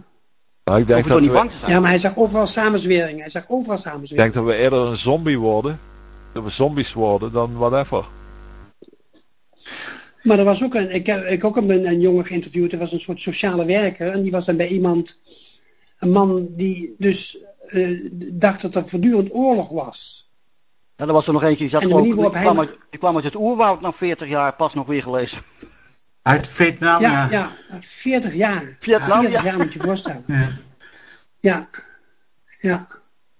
S6: Maar ik denk dat,
S5: niet
S6: we,
S5: bang te zijn.
S2: ja, maar hij zag overal samenzwering. Hij zag overal
S6: ik
S2: samenzwering.
S6: denk dat we eerder een zombie worden. Dat we zombies worden dan whatever.
S2: Maar er was ook een, ik heb ik ook een, een jongen geïnterviewd, er was een soort sociale werker. En die was dan bij iemand, een man die dus eh, dacht dat er voortdurend oorlog was.
S5: Ja, er was er nog eentje die zat die
S2: waarop
S5: kwam,
S2: hij-
S5: uit, die kwam uit het oerwoud na 40 jaar, pas nog weer gelezen.
S7: Uit Vietnam,
S2: Ja,
S7: ja.
S2: ja, 40 jaar.
S5: Vietnam,
S2: 40
S5: ja.
S2: jaar moet je je voorstellen.
S7: Ja.
S2: Ja, ja,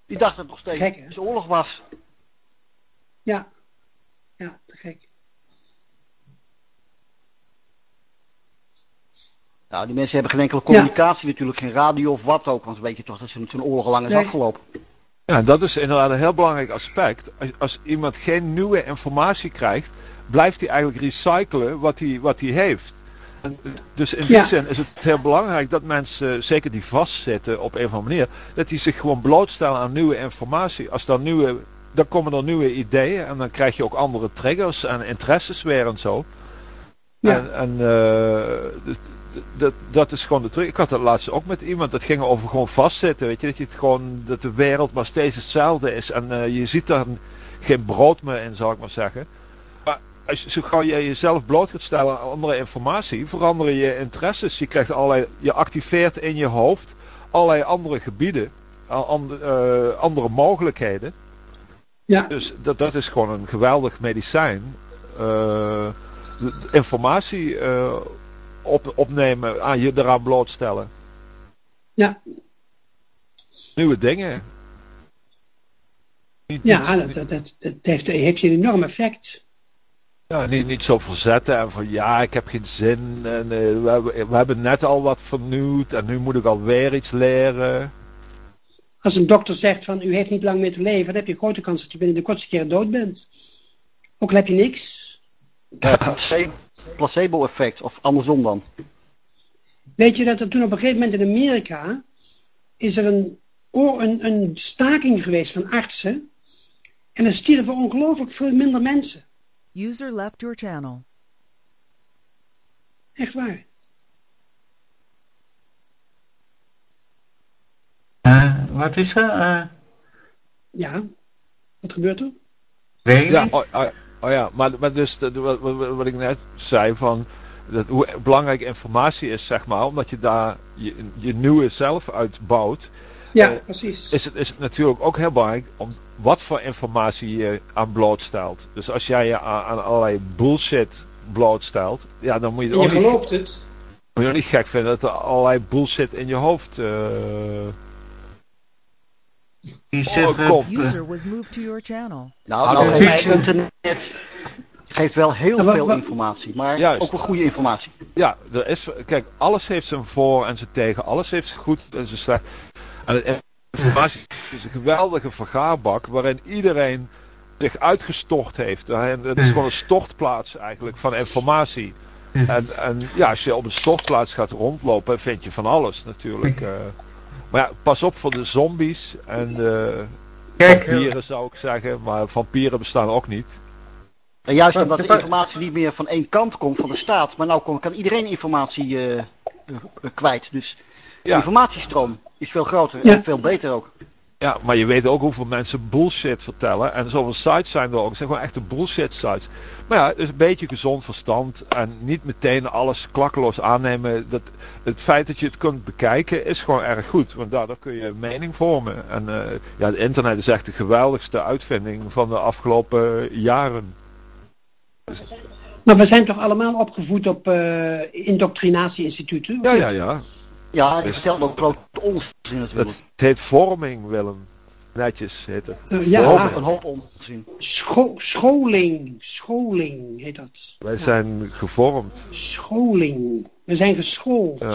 S5: Die dacht dat het nog steeds
S2: Gek, hè?
S5: dus oorlog was.
S2: ja. Ja, te gek.
S5: Nou, die mensen hebben geen enkele communicatie natuurlijk, geen radio of wat ook. Want weet je toch dat zo'n zo'n oorlog al lang is
S2: Nee.
S5: afgelopen.
S6: Ja, en dat is inderdaad een heel belangrijk aspect. Als, als iemand geen nieuwe informatie krijgt, blijft hij eigenlijk recyclen wat hij, wat hij heeft. En, eh, dus in die
S2: Ja.
S6: zin is het heel belangrijk dat mensen, zeker die vastzitten op een of andere manier, dat die zich gewoon blootstellen aan nieuwe informatie. Als dan nieuwe, dan komen er nieuwe ideeën en dan krijg je ook andere triggers en interesses weer en zo.
S2: Ja.
S6: En, en eh, dus dat, dat is gewoon de truc. Ik had dat laatst ook met iemand. Dat ging over gewoon vastzitten. Weet je, dat je het gewoon dat de wereld maar steeds hetzelfde is. En eh, je ziet daar geen brood meer in, zal ik maar zeggen. Maar als je, zo gauw je jezelf bloot gaat stellen aan andere informatie, veranderen je interesses. Je krijgt allerlei, je activeert in je hoofd allerlei andere gebieden, a- and- eh, andere mogelijkheden.
S2: Ja,
S6: Dus dat, dat is gewoon een geweldig medicijn. De informatie op, opnemen, aan je eraan blootstellen.
S2: ja,
S6: Nieuwe dingen. Niet,
S2: ja
S6: niet,
S2: dat, dat, dat, dat heeft, heeft een enorm effect.
S6: ja, niet, niet zo verzetten en van ja, ik heb geen zin. En, eh, we, hebben, we hebben net al wat vernieuwd en nu moet ik alweer iets leren.
S2: Als een dokter zegt van u heeft niet lang meer te leven, dan heb je een grote kans dat je binnen de kortste keer dood bent. Ook al heb je niks.
S5: Ja, Placebo-effect, of andersom dan.
S2: Weet je dat er toen op een gegeven moment in Amerika is er een, een, een staking geweest van artsen. En er stierven ongelooflijk veel minder mensen.
S4: User left your channel.
S2: Echt waar.
S7: Eh, wat is er? Eh,
S2: Ja. Wat gebeurt er?
S6: Ja, oh, oh, oh ja, maar, maar dus wat, wat, wat ik net zei van dat, hoe belangrijk informatie is, zeg maar, omdat je daar je, je nieuwe zelf uitbouwt,
S2: Ja,
S6: Eh,
S2: precies.
S6: is het, is het natuurlijk ook heel belangrijk om wat voor informatie je aan blootstelt. Dus als jij je aan, aan allerlei bullshit blootstelt, ja, dan moet je
S2: En je
S6: ook niet,
S2: gelooft het.
S6: moet je ook niet gek vinden dat er allerlei bullshit in je hoofd eh,
S7: Die zit
S6: Oh, kom.
S4: User was moved to your channel.
S5: Nou, nou geeft internet geeft wel heel
S2: Ja,
S5: veel informatie, maar
S6: Juist.
S5: ook wel goede informatie.
S6: Ja, er is, kijk, alles heeft zijn voor en zijn tegen. Alles heeft zijn goed en zijn slecht. En het informatie is een geweldige vergaarbak waarin iedereen zich uitgestort heeft. En het is gewoon een stortplaats eigenlijk van informatie. En, en ja, als je op een stortplaats gaat rondlopen, vind je van alles natuurlijk. eh. Maar ja, pas op voor de zombies en de
S7: Kijk,
S6: vampieren zou ik zeggen. Maar vampieren bestaan ook niet.
S5: En juist
S7: Maar-
S5: omdat de informatie niet meer van één kant komt, van de staat, maar nou kan iedereen informatie eh, eh, kwijt. Dus de
S6: Ja.
S5: informatiestroom is veel groter
S2: Ja.
S5: en veel beter ook.
S6: Ja, maar je weet ook hoeveel mensen bullshit vertellen. En zoveel sites zijn er ook. Het zijn gewoon echte bullshit sites. Maar ja, is een beetje gezond verstand. En niet meteen alles klakkeloos aannemen. Dat, het feit dat je het kunt bekijken is gewoon erg goed. Want daardoor kun je een mening vormen. En eh, ja, het internet is echt de geweldigste uitvinding van de afgelopen jaren.
S2: Maar we zijn toch allemaal opgevoed op eh indoctrinatie-instituten?
S6: Ja, ja, ja.
S5: Ja,
S6: Dus-
S5: vertelt ook grote onzin natuurlijk.
S6: Het heet vorming, Willem. Netjes heet het.
S2: Eh, ja,
S6: Vorming.
S5: Een hoop onzin.
S2: Scho- scholing. Scholing heet dat.
S6: Wij zijn gevormd,
S2: Scholing. We zijn geschoold.
S6: Ja.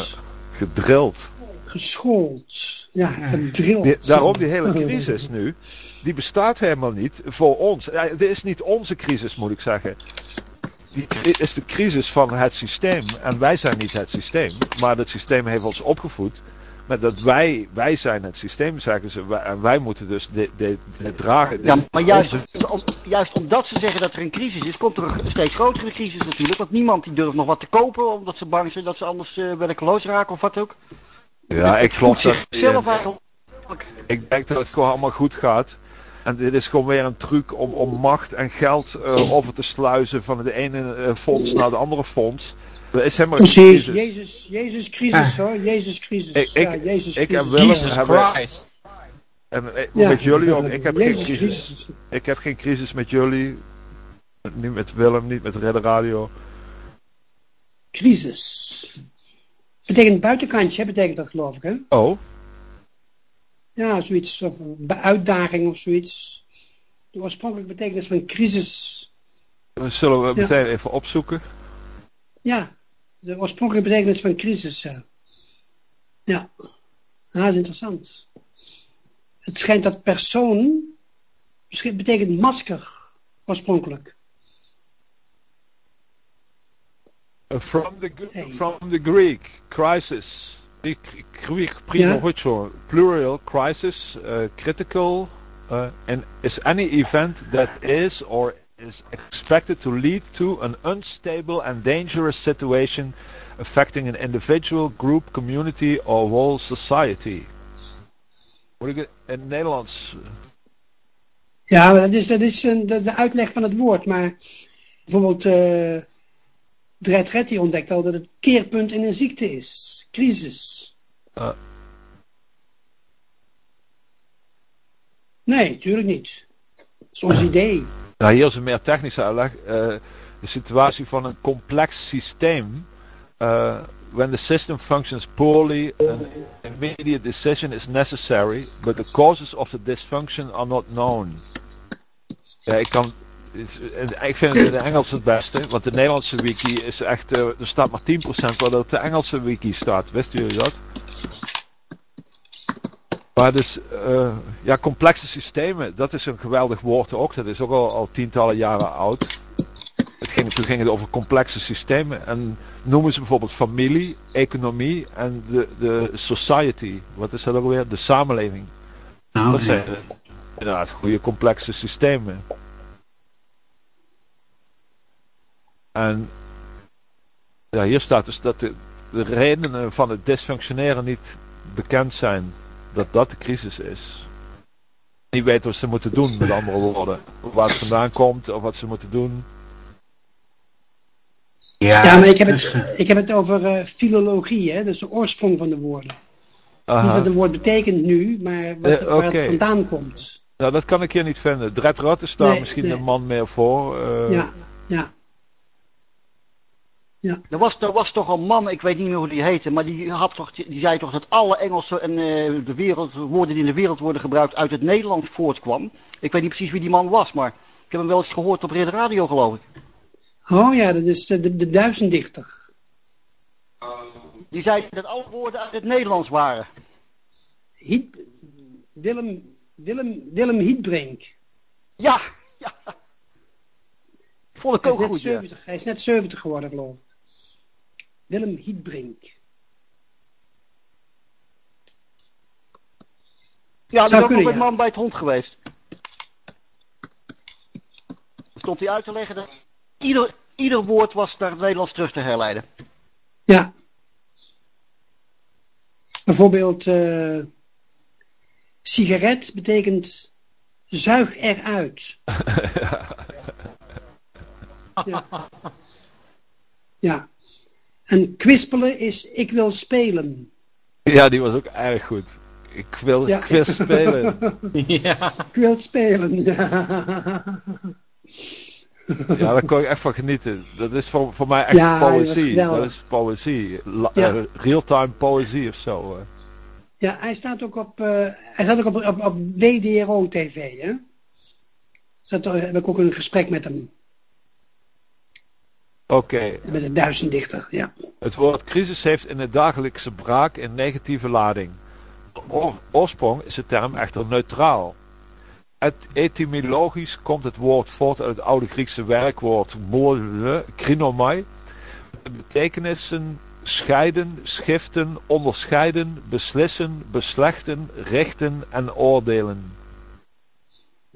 S6: gedrild.
S2: Geschoold. Ja, gedrild.
S6: Die- daarom die hele crisis nu, die bestaat helemaal niet voor ons. Ja, Het is niet onze crisis, moet ik zeggen. Die is de crisis van het systeem. En wij zijn niet het systeem. Maar het systeem heeft ons opgevoed. Met dat wij, wij zijn het systeem, zeggen ze. Wij- En wij moeten dus dit dragen.
S5: Ja, maar juist, om, juist omdat ze zeggen dat er een crisis is, komt er een steeds grotere crisis natuurlijk. Want niemand die durft nog wat te kopen, omdat ze bang zijn dat ze anders eh werkloos raken of wat ook.
S6: Ja, ik geloof dat...
S5: zichzelf eigenlijk.
S6: Ik denk dat het gewoon allemaal goed gaat. En dit is gewoon weer een truc om, om macht en geld eh, over te sluizen van het ene eh, fonds naar het andere fonds. Er is helemaal geen crisis.
S2: Jezus, Jezus crisis hoor. Jezus crisis.
S6: Ik- ik-
S2: ja, Jezus
S6: ik
S2: crisis.
S6: en Willem
S3: Jesus
S6: hebben-
S3: Christ.
S6: En eh,
S2: Ja.
S6: met jullie ook. Ik heb geen
S2: Jezus
S6: crisis. Ik heb geen crisis met jullie. Niet met Willem, niet met Redder Radio.
S2: Crisis. Betekent buitenkantje, betekent dat geloof ik hè?
S6: Oh,
S2: Ja, zoiets. Of een uitdaging of zoiets. De oorspronkelijke betekenis van crisis.
S6: dat zullen we
S2: Ja.
S6: meteen even opzoeken.
S2: Ja, de oorspronkelijke betekenis van crisis. Ja, ja. Ah, dat is interessant. Het schijnt dat persoon misschien betekent masker oorspronkelijk.
S6: Uh, From the, from the Greek, crisis. Ik- primo
S2: Ja.
S6: ritual, plural, crisis, uh, critical, uh, and is any event that is or is expected to lead to an unstable and dangerous situation affecting an individual, group, community or whole society. Moet ik het in het Nederlands?
S2: Ja, maar dat is, dat is een, de, de uitleg van het woord. Maar bijvoorbeeld uh, Dred Retty ontdekt al dat het keerpunt in een ziekte is. Crisis.
S6: Ah.
S2: Nee, tuurlijk niet. Dat is ons idee.
S6: Nou, hier is een meer technische uitleg. Uh, de situatie van een complex systeem. Uh, when the system functions poorly, an immediate decision is necessary, but the causes of the dysfunction are not known. Ja, ik kan. Ik vind het in het Engels het beste, want de Nederlandse wiki is echt. Uh, er staat maar 10% wat op de Engelse wiki staat. Wisten jullie dat? Maar dus, uh, ja, complexe systemen, dat is een geweldig woord ook. Dat is ook al, al tientallen jaren oud. Het ging, toen ging het over complexe systemen. En noemen ze bijvoorbeeld familie, economie en de, de society. Wat is dat ook weer? De samenleving.
S7: Nou,
S6: dat zijn uh, inderdaad goede complexe systemen. En ja, hier staat dus dat de, de redenen van het dysfunctioneren niet bekend zijn. Dat dat de crisis is. Niet weten wat ze moeten doen, met andere woorden. Waar het vandaan komt of wat ze moeten doen.
S2: Ja, maar ik heb
S7: dus,
S2: het, ik heb het over eh, filologie, hè? dus de oorsprong van de woorden. Niet wat een woord betekent nu, maar wat,
S6: Eh,
S2: waar het vandaan komt.
S6: Nou, dat kan ik hier niet vinden. Dred Rotte staat
S2: Nee,
S6: misschien
S2: nee.
S6: een man meer voor. eh,
S2: ja, ja.
S5: Er was, er was toch een man, ik weet niet meer hoe die heette, maar die, had toch, die zei toch dat alle Engelse en eh, de wereld, woorden die in de wereld worden gebruikt uit het Nederlands voortkwam. Ik weet niet precies wie die man was, maar ik heb hem wel eens gehoord op Red Radio geloof ik.
S2: Oh ja, dat is de, de, de duizenddichter.
S5: Die zei dat alle woorden uit het Nederlands waren.
S2: Hiet, Willem, Willem, Willem Hietbrink.
S5: Ja, ja. Vond ik
S2: Hij
S5: ook
S2: is, net
S5: goed, ja.
S2: 70, hij is net 70 geworden, geloof ik. Willem Hietbrink.
S5: Ja, die
S2: Zou
S5: is ook een
S2: ja.
S5: man bij het hond geweest. Stond hij uit te leggen dat ieder, ieder woord was naar het Nederlands terug te herleiden.
S2: Ja. Bijvoorbeeld, eh, sigaret betekent zuig eruit. ja. ja. En kwispelen is ik wil spelen.
S6: Ja, die was ook erg goed. Ik wil
S2: Ja.
S6: quiz spelen.
S3: ja.
S2: Ik wil spelen. Ja.
S6: Ja, daar kon ik echt van genieten. Dat is voor, voor mij echt
S2: Ja,
S6: poëzie. Dat is poëzie.
S2: Ja.
S6: eh, Real-time poëzie of zo.
S2: Ja, hij staat ook op, eh, hij staat ook op, op, op WDRO TV, hè? Zat, er- heb ik ook een gesprek met hem,
S6: Oké,
S2: met een duizenddichter, ja.
S6: het woord crisis heeft in het dagelijkse braak een negatieve lading. Oor- oorsprong is de term echter neutraal. Et- etymologisch komt het woord voort uit het oude Griekse werkwoord mole, krinomai. De betekenissen scheiden, schiften, onderscheiden, beslissen, beslechten, richten en oordelen.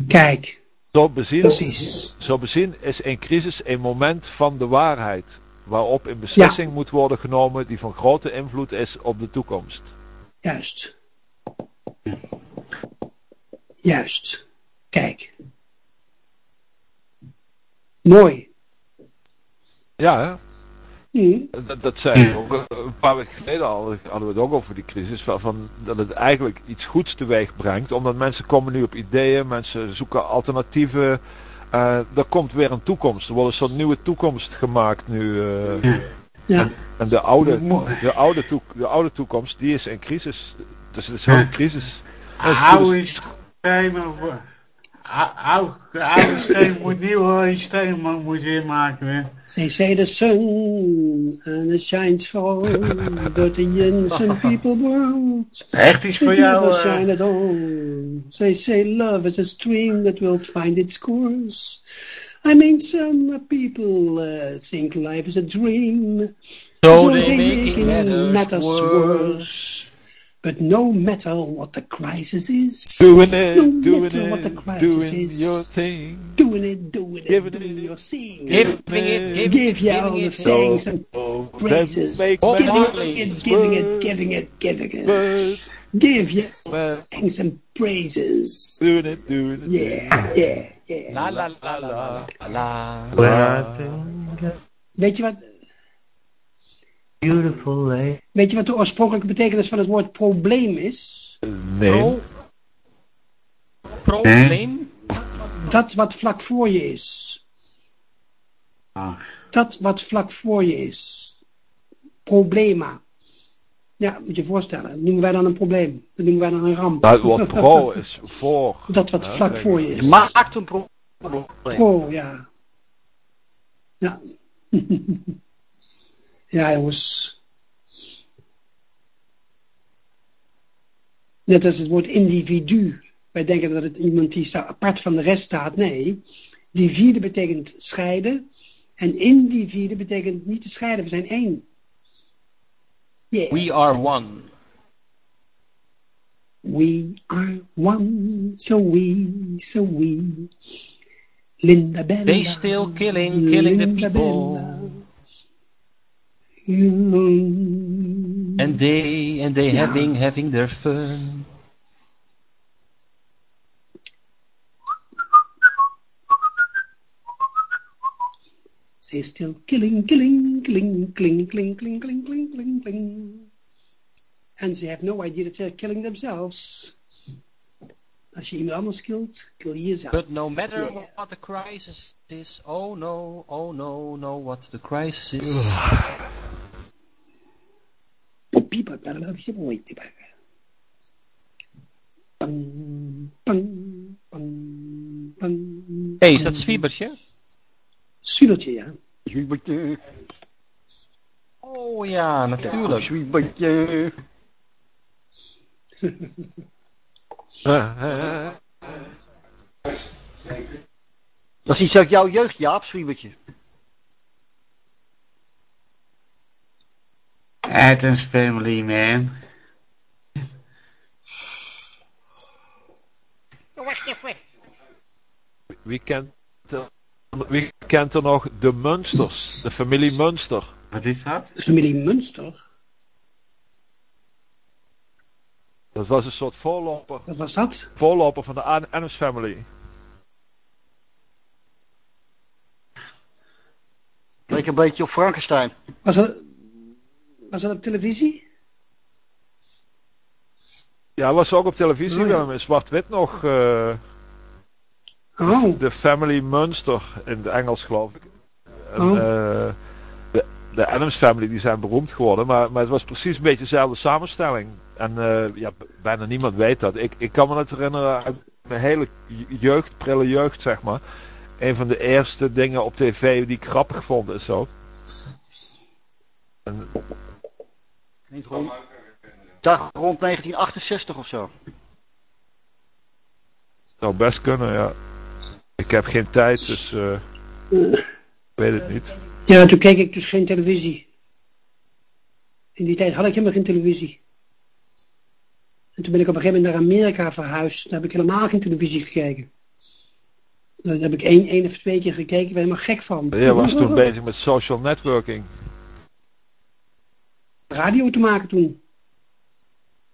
S2: Kijk,
S6: Zo bezien,
S2: precies.
S6: zo bezien is een crisis een moment van de waarheid, waarop een beslissing moet worden genomen die van grote invloed is op de toekomst.
S2: Juist. Juist. Kijk. Mooi.
S6: Ja, hè?
S2: Hm.
S6: Dat, dat zei ik ook eh, een paar weken geleden al, hadden we het ook over die crisis, van, van dat het eigenlijk iets goeds teweeg brengt, omdat mensen komen nu op ideeën, mensen zoeken alternatieven, eh, er komt weer een toekomst, er wordt een soort nieuwe toekomst gemaakt nu. eh,
S2: Ja.
S6: en de oude, de, oude toek- de oude toekomst, die is in crisis. Dus het is gewoon een crisis. Dat is
S7: Oude
S6: dus-
S7: voor- oude, systeem moet nieuwe systeem moet weer maken weer.
S2: They say the sun and it shines for all, but in some people world
S7: Echt iets voor jou.
S2: never
S7: eh,
S2: shine at all. They say love is a stream that will find its course. I mean, some people uh, think life is a dream.
S3: So
S2: they
S3: they making
S2: making
S3: matters
S2: matters
S3: worse.
S2: worse. But no matter what the crisis is,
S6: Doing
S2: No
S6: doing
S2: matter what the
S6: it,
S2: crisis
S6: doing
S2: is.
S6: your thing.
S2: doing it, doing it,
S6: Giving
S2: doing
S6: it-
S2: your thing.
S3: Giving it, giving
S2: Give
S3: it,
S2: you all the
S3: it.
S2: thanks and
S6: Oh,
S2: praises.
S3: Giving it,
S2: Giving it, giving it, giving it, giving it.
S6: but
S2: Give you
S6: man,
S2: thanks and praises.
S6: doing it, doing it.
S2: Yeah, yeah, yeah.
S3: La la la la la.
S1: When I think
S2: Weet je wat,
S1: beautiful lake.
S2: weet je wat de oorspronkelijke betekenis van het woord probleem is?
S6: Nee.
S3: Pro. Probleem.
S2: Dat wat vlak voor je is.
S7: ah,
S2: Dat wat vlak voor je is. Problema. Ja, moet je je voorstellen. Dat noemen wij dan een probleem. Dat noemen wij dan een ramp.
S6: Het woord pro is voor.
S2: Dat wat
S6: Ja,
S2: vlak voor je
S5: Je
S2: is.
S5: maakt een pro- probleem.
S2: Pro, ja. Ja. ja, jongens. Net als het woord individu. Wij denken dat het iemand die staat apart van de rest staat. Nee. Divide betekent scheiden. En individu betekent niet te scheiden. We zijn één. Yeah.
S3: We are one.
S2: We are one, so we, so we. Linda Bella.
S3: They still killing, killing the people.
S2: Bella.
S3: And they, and they
S2: Ja.
S3: having, having their fun.
S2: Stay still, killing, killing, killing, kling, kling, kling, kling, kling, kling, kling. And they have no idea that they're killing themselves. Als je iemand anders killt, kill jezelf.
S3: But no matter
S2: Yeah.
S3: what the crisis is, oh no, oh no, no, what the crisis is.
S2: Pang, pang, pang, pang.
S3: Hey, is dat Zwiebertje?
S2: Zwiebertje, ja.
S5: Zwiebertje,
S3: Oh ja, natuurlijk.
S5: zwiebertje. Dat is iets uit jouw jeugd, Jaap, zwiebertje.
S7: Addams Family, man.
S6: Wie kent, er, wie kent er nog de Munsters? De familie Munster.
S7: Wat is dat?
S2: De familie Munster.
S6: Dat was een soort voorloper,
S2: Wat was dat?
S6: voorloper van de Ad- Addams Family.
S5: Leek een beetje op Frankenstein.
S2: Was dat, was dat op televisie?
S6: Ja, was ook op televisie,
S2: Oh, ja.
S6: wel in zwart-wit nog. eh,
S2: Oh,
S6: De Family Munster in het Engels, geloof ik. En,
S2: Oh.
S6: eh, de, de Adams Family die zijn beroemd geworden, maar, maar het was precies een beetje dezelfde samenstelling. En eh, ja, bijna niemand weet dat. Ik, ik kan me het herinneren uit mijn hele jeugd, prille jeugd, zeg maar. Een van de eerste dingen op tv die ik grappig vond en zo. En,
S5: Niet rond, dag rond 1968 of zo.
S6: zou best kunnen, ja. Ik heb geen tijd, dus eh, ik weet het niet.
S2: ja, toen keek ik dus geen televisie. In die tijd had ik helemaal geen televisie. En toen ben ik op een gegeven moment naar Amerika verhuisd. Daar heb ik helemaal geen televisie gekeken. Daar heb ik één, één of twee keer gekeken. Ik ben helemaal gek van.
S6: Je was toen bezig met social networking.
S2: Radio te maken toen.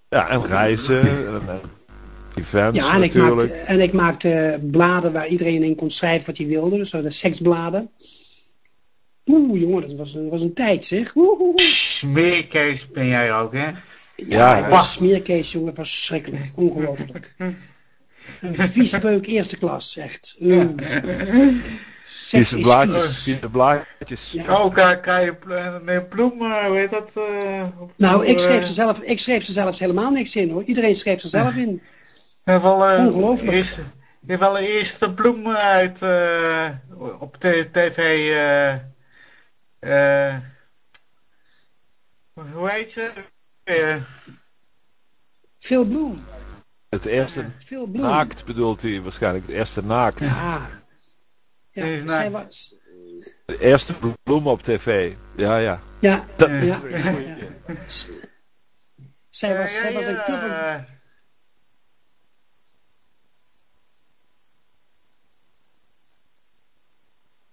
S6: Ja, en reizen, en, eh, events
S2: Ja, en ik,
S6: natuurlijk.
S2: maakte, en ik maakte bladen waar iedereen in kon schrijven wat hij wilde. Dus zo de seksbladen. Oeh, jongen, dat was, dat was een tijd, zeg. Oeh, oeh, oeh.
S7: Smeerkees ben jij ook, hè?
S2: Ja,
S6: Ja,
S2: ik was smeerkees, jongen. Verschrikkelijk. Ongelooflijk. Een viespeuk eerste klas, echt. Uh. Seks
S6: Vieze
S2: is
S6: blaadjes, vieze blaadjes.
S2: Ja.
S7: Oh, kan, kan je pl- nee, bloem, eh, hoe heet dat? eh, op-
S2: Nou, ik
S7: eh,
S2: schreef, er zelf, ik schreef er zelfs helemaal niks in, hoor. Iedereen schreef er zelf in.
S7: Ja, wel, eh,
S2: Ongelooflijk.
S7: Is, je hebt wel de eerste bloem uit eh, op de tv. eh eh, hoe heet ze? Eh,
S2: Veel bloem.
S6: Het eerste
S2: Veel bloem.
S6: naakt bedoelt hij waarschijnlijk. Het eerste naakt.
S2: Ja. Ja, zij was...
S6: De eerste bloem op tv. Ja, ja.
S2: Ja,
S6: Dat-
S2: ja, ja, ja. S- Zij was,
S7: ja,
S2: zij was een cover...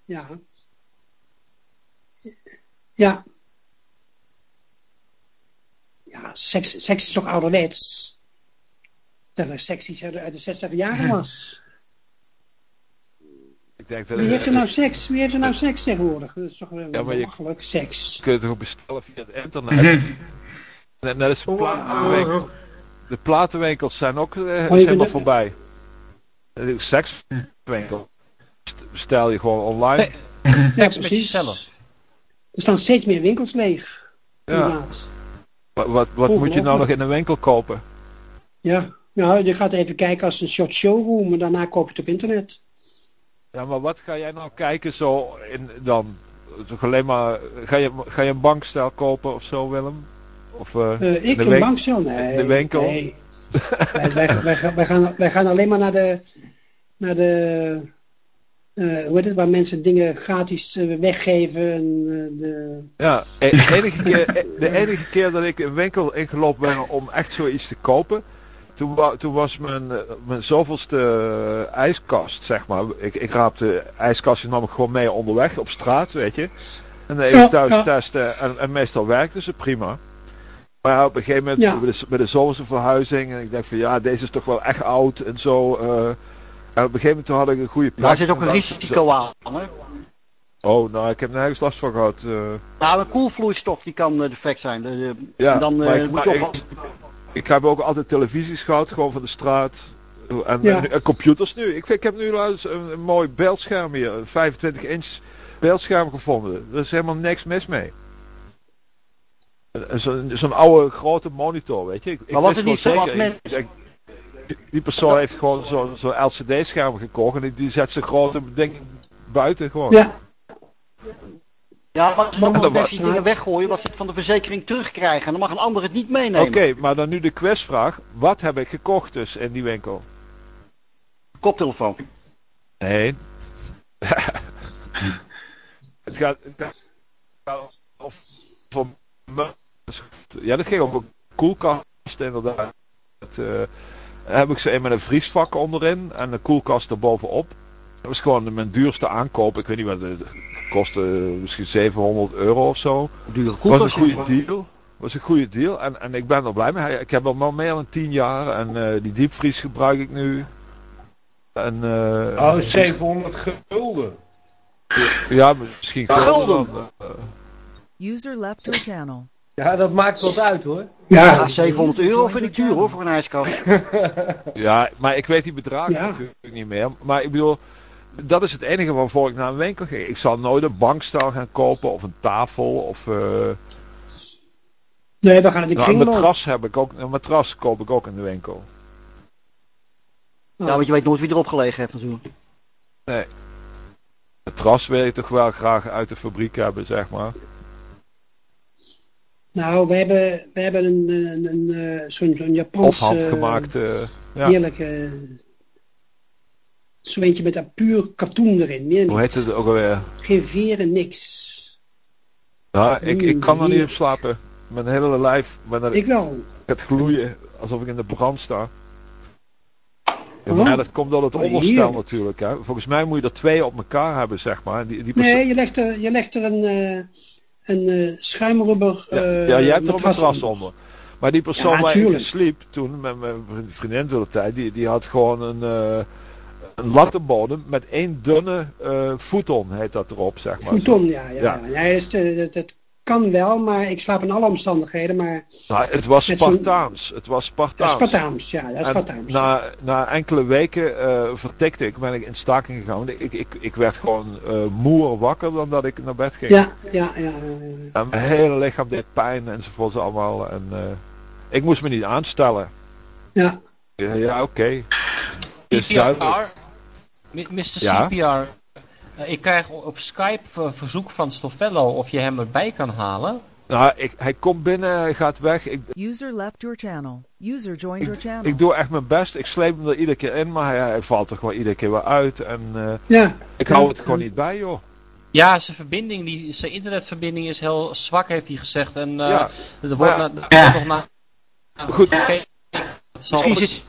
S2: Ja. Ja. Ja, seks, seks is toch ouderwets? Dat er seks iets uit de, uit de 60 jaren was.
S6: Ik denk dat
S2: Wie heeft er nou seks? Wie heeft er nou seks tegenwoordig? Dat is toch wel
S6: Ja, maar je-
S2: belachelijk, seks.
S6: kun je het ook bestellen via het internet. Net, net als de platenwinkel. De platenwinkels zijn ook eh,
S2: kunt
S6: helemaal
S2: het-
S6: voorbij. De sekswinkel bestel je gewoon online.
S2: Ja,
S3: Seks met jezelf.
S2: Er staan steeds meer winkels leeg.
S6: Ja.
S2: Inderdaad.
S6: Wat, wat moet je nou nog in een winkel kopen?
S2: Ja. Nou, je gaat even kijken als een short showroom en daarna koop je het op internet.
S6: Ja, maar wat ga jij nou kijken zo in dan? Toch alleen maar, ga je, ga je een bankstel kopen of zo, Willem? Of, Eh,
S2: ik een bankstel? Nee.
S6: de winkel?
S2: Nee. wij, wij, wij, gaan- wij, gaan, wij gaan alleen maar naar de... Naar de eh, hoe heet het? Waar mensen dingen gratis weggeven. En, de,
S6: Ja, e- de enige, keer, de enige keer dat ik een winkel ingelopen ben om echt zoiets te kopen, toen, wa- toen was mijn, eh, mijn zoveelste eh, ijskast, zeg maar. Ik, ik raapte de ijskastje nam ik gewoon mee onderweg op straat, weet je. En even
S2: Ja,
S6: thuis
S2: ja.
S6: testen en, en meestal werkte ze prima. Maar op een gegeven moment
S2: Ja.
S6: bij, de, bij de zoveelste verhuizing en ik denk van ja, deze is toch wel echt oud en zo. eh. en op een gegeven moment toen had ik een goede plek.
S5: Daar zit ook een
S6: En dacht-
S5: risico aan. Hè?
S6: Oh, nou, ik heb nergens last van gehad. eh.
S5: Nou, een koelvloeistof die kan eh, defect zijn. De, de-
S6: Ja,
S5: en dan
S6: maar
S5: eh,
S6: ik-
S5: moet je oppassen.
S6: ik heb ook altijd televisies gehad, gewoon van de straat. En,
S2: Ja.
S6: en- en computers nu. Ik, ik heb nu eens een, een mooi beeldscherm hier. Een 25 inch beeldscherm gevonden. Er is helemaal niks mis mee. En Zo'n zo'n oude grote monitor, weet je. Ik, ik
S5: Maar was het niet zo
S6: zeker- ik- ik- Die persoon heeft gewoon zo'n zo'n LCD-scherm gekocht. En die, die zet zijn grote ding buiten gewoon.
S2: Ja,
S5: Ja, maar moet
S6: was
S5: mensen die dingen weggooien wat ze het van de verzekering terugkrijgen. En dan mag een ander het niet
S6: Oké,
S5: meenemen.
S6: maar dan nu de quizvraag. Wat heb ik gekocht dus in die winkel?
S5: Koptelefoon.
S6: Nee. het gaat, het gaat of me. Ja, dat ging op een koelkast inderdaad. Dat, eh, heb ik ze in met een vriesvak onderin en een koelkast erbovenop. Dat was gewoon mijn duurste aankoop. Ik weet niet wat het kostte, misschien 700 euro of zo.
S5: Dure
S6: was een goede deal. Was een goede deal en, en ik ben er blij mee. Ik heb al meer dan 10 jaar en eh, die diepvries gebruik ik nu. En, eh,
S1: Oh, 700 gulden.
S6: ja, misschien gulden eh.
S4: User left your channel.
S1: Ja, dat maakt wat uit hoor.
S5: Ja,
S2: ja,
S5: 700 euro vind ik duur hoor voor een ijskast.
S6: Ja, maar ik weet die bedragen
S2: Ja.
S6: natuurlijk niet meer. Maar ik bedoel, dat is het enige waarvoor ik naar een winkel ging. Ik zal nooit een bankstel gaan kopen of een tafel of... eh,
S2: nee, we gaan het in
S6: nou, een matras heb ik ook. Een matras koop ik ook in de winkel.
S5: Ja, want je weet nooit wie erop gelegen heeft natuurlijk.
S6: Een matras wil je toch wel graag uit de fabriek hebben, zeg maar.
S2: Nou, we hebben, we hebben een, een, een, eh, zo'n zo'n
S6: Of
S2: Japans eh,
S6: handgemaakt. eh, ja.
S2: heerlijke... Zo eentje met dat puur katoen erin. Meer
S6: Hoe heet het ook alweer?
S2: Geen veren, niks.
S6: Nou, ik, ik kan er niet op slapen. Mijn hele lijf, er,
S2: Ik wel.
S6: het gloeien alsof ik in de brand sta. Ja,
S2: Oh.
S6: maar dat komt door het onderstel natuurlijk. Hè. Volgens mij moet je er twee op elkaar hebben, zeg maar. Die, die
S2: Nee, je legt er, je legt er een, eh, een eh, schuimrubber
S6: ja,
S2: eh,
S6: ja, jij hebt er een
S2: matras
S6: onder. Maar die persoon
S2: Ja,
S6: waar ik sliep toen, met mijn vriendin toen de tijd, die, die had gewoon een, een lattenbodem met één dunne eh voeton, heet dat erop, zeg maar.
S2: Futon, ja. ja,
S6: Ja.
S2: dat, dat kan wel, maar ik slaap in alle omstandigheden. Maar
S6: Nou, het was Spartaans. Het was Spartaans.
S2: Spartaans, ja, dat is
S6: En
S2: Spartaans.
S6: na, na enkele weken eh vertikte ik, ben ik in staking gegaan. Ik, ik, ik werd gewoon eh moer wakker dan dat ik naar bed ging.
S2: Ja, ja, ja. ja.
S6: En mijn hele lichaam deed pijn enzovoorts allemaal. En, eh, ik moest me niet aanstellen.
S2: Ja.
S6: Ja, ja oké. Is duidelijk.
S3: Mr.
S6: Ja?
S3: CPR, eh, ik krijg op Skype ver- verzoek van Stoffello of je hem erbij kan halen.
S6: Nou, ik, hij komt binnen, hij gaat weg. Ik,
S4: User left your channel. User joined your channel.
S6: ik doe echt mijn best. Ik sleep hem er iedere keer in, maar hij, hij valt er gewoon iedere keer weer uit. En eh,
S2: ja.
S6: ik hou het gewoon niet bij, joh.
S3: Ja, zijn verbinding, die, zijn internetverbinding is heel zwak, heeft hij gezegd. En eh,
S6: Ja.
S3: er wordt,
S6: Maar
S3: na, er
S7: ja.
S3: nog na...
S6: Goed.
S3: Oké, het zal
S5: Misschien zit,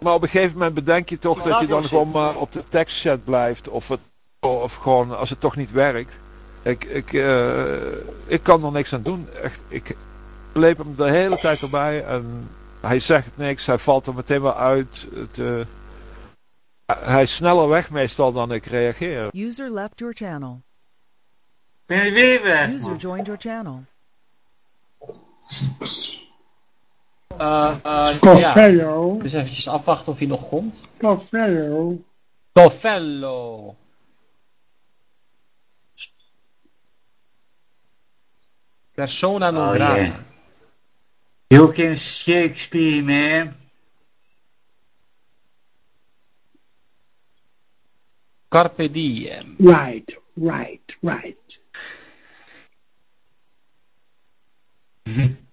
S6: Maar op een gegeven moment bedenk je toch dat je dan gewoon maar op de tekstchat blijft. Of, het, of gewoon als het toch niet werkt. Ik, ik, eh, ik kan er niks aan doen. Echt, ik bleef hem de hele tijd erbij. En hij zegt niks. Hij valt er meteen weer uit. Het, eh, hij is sneller weg meestal dan ik reageer.
S4: User left your channel.
S7: Ben je weer weg?
S4: User joined your channel.
S3: Eh, eh, ja, dus eventjes afwachten of hij nog komt.
S2: Coffeo.
S3: Toffello. Persona non
S7: Oh,
S3: grata.
S7: yeah. You can Shakespeare, man.
S3: Carpe diem.
S2: Right, right, right.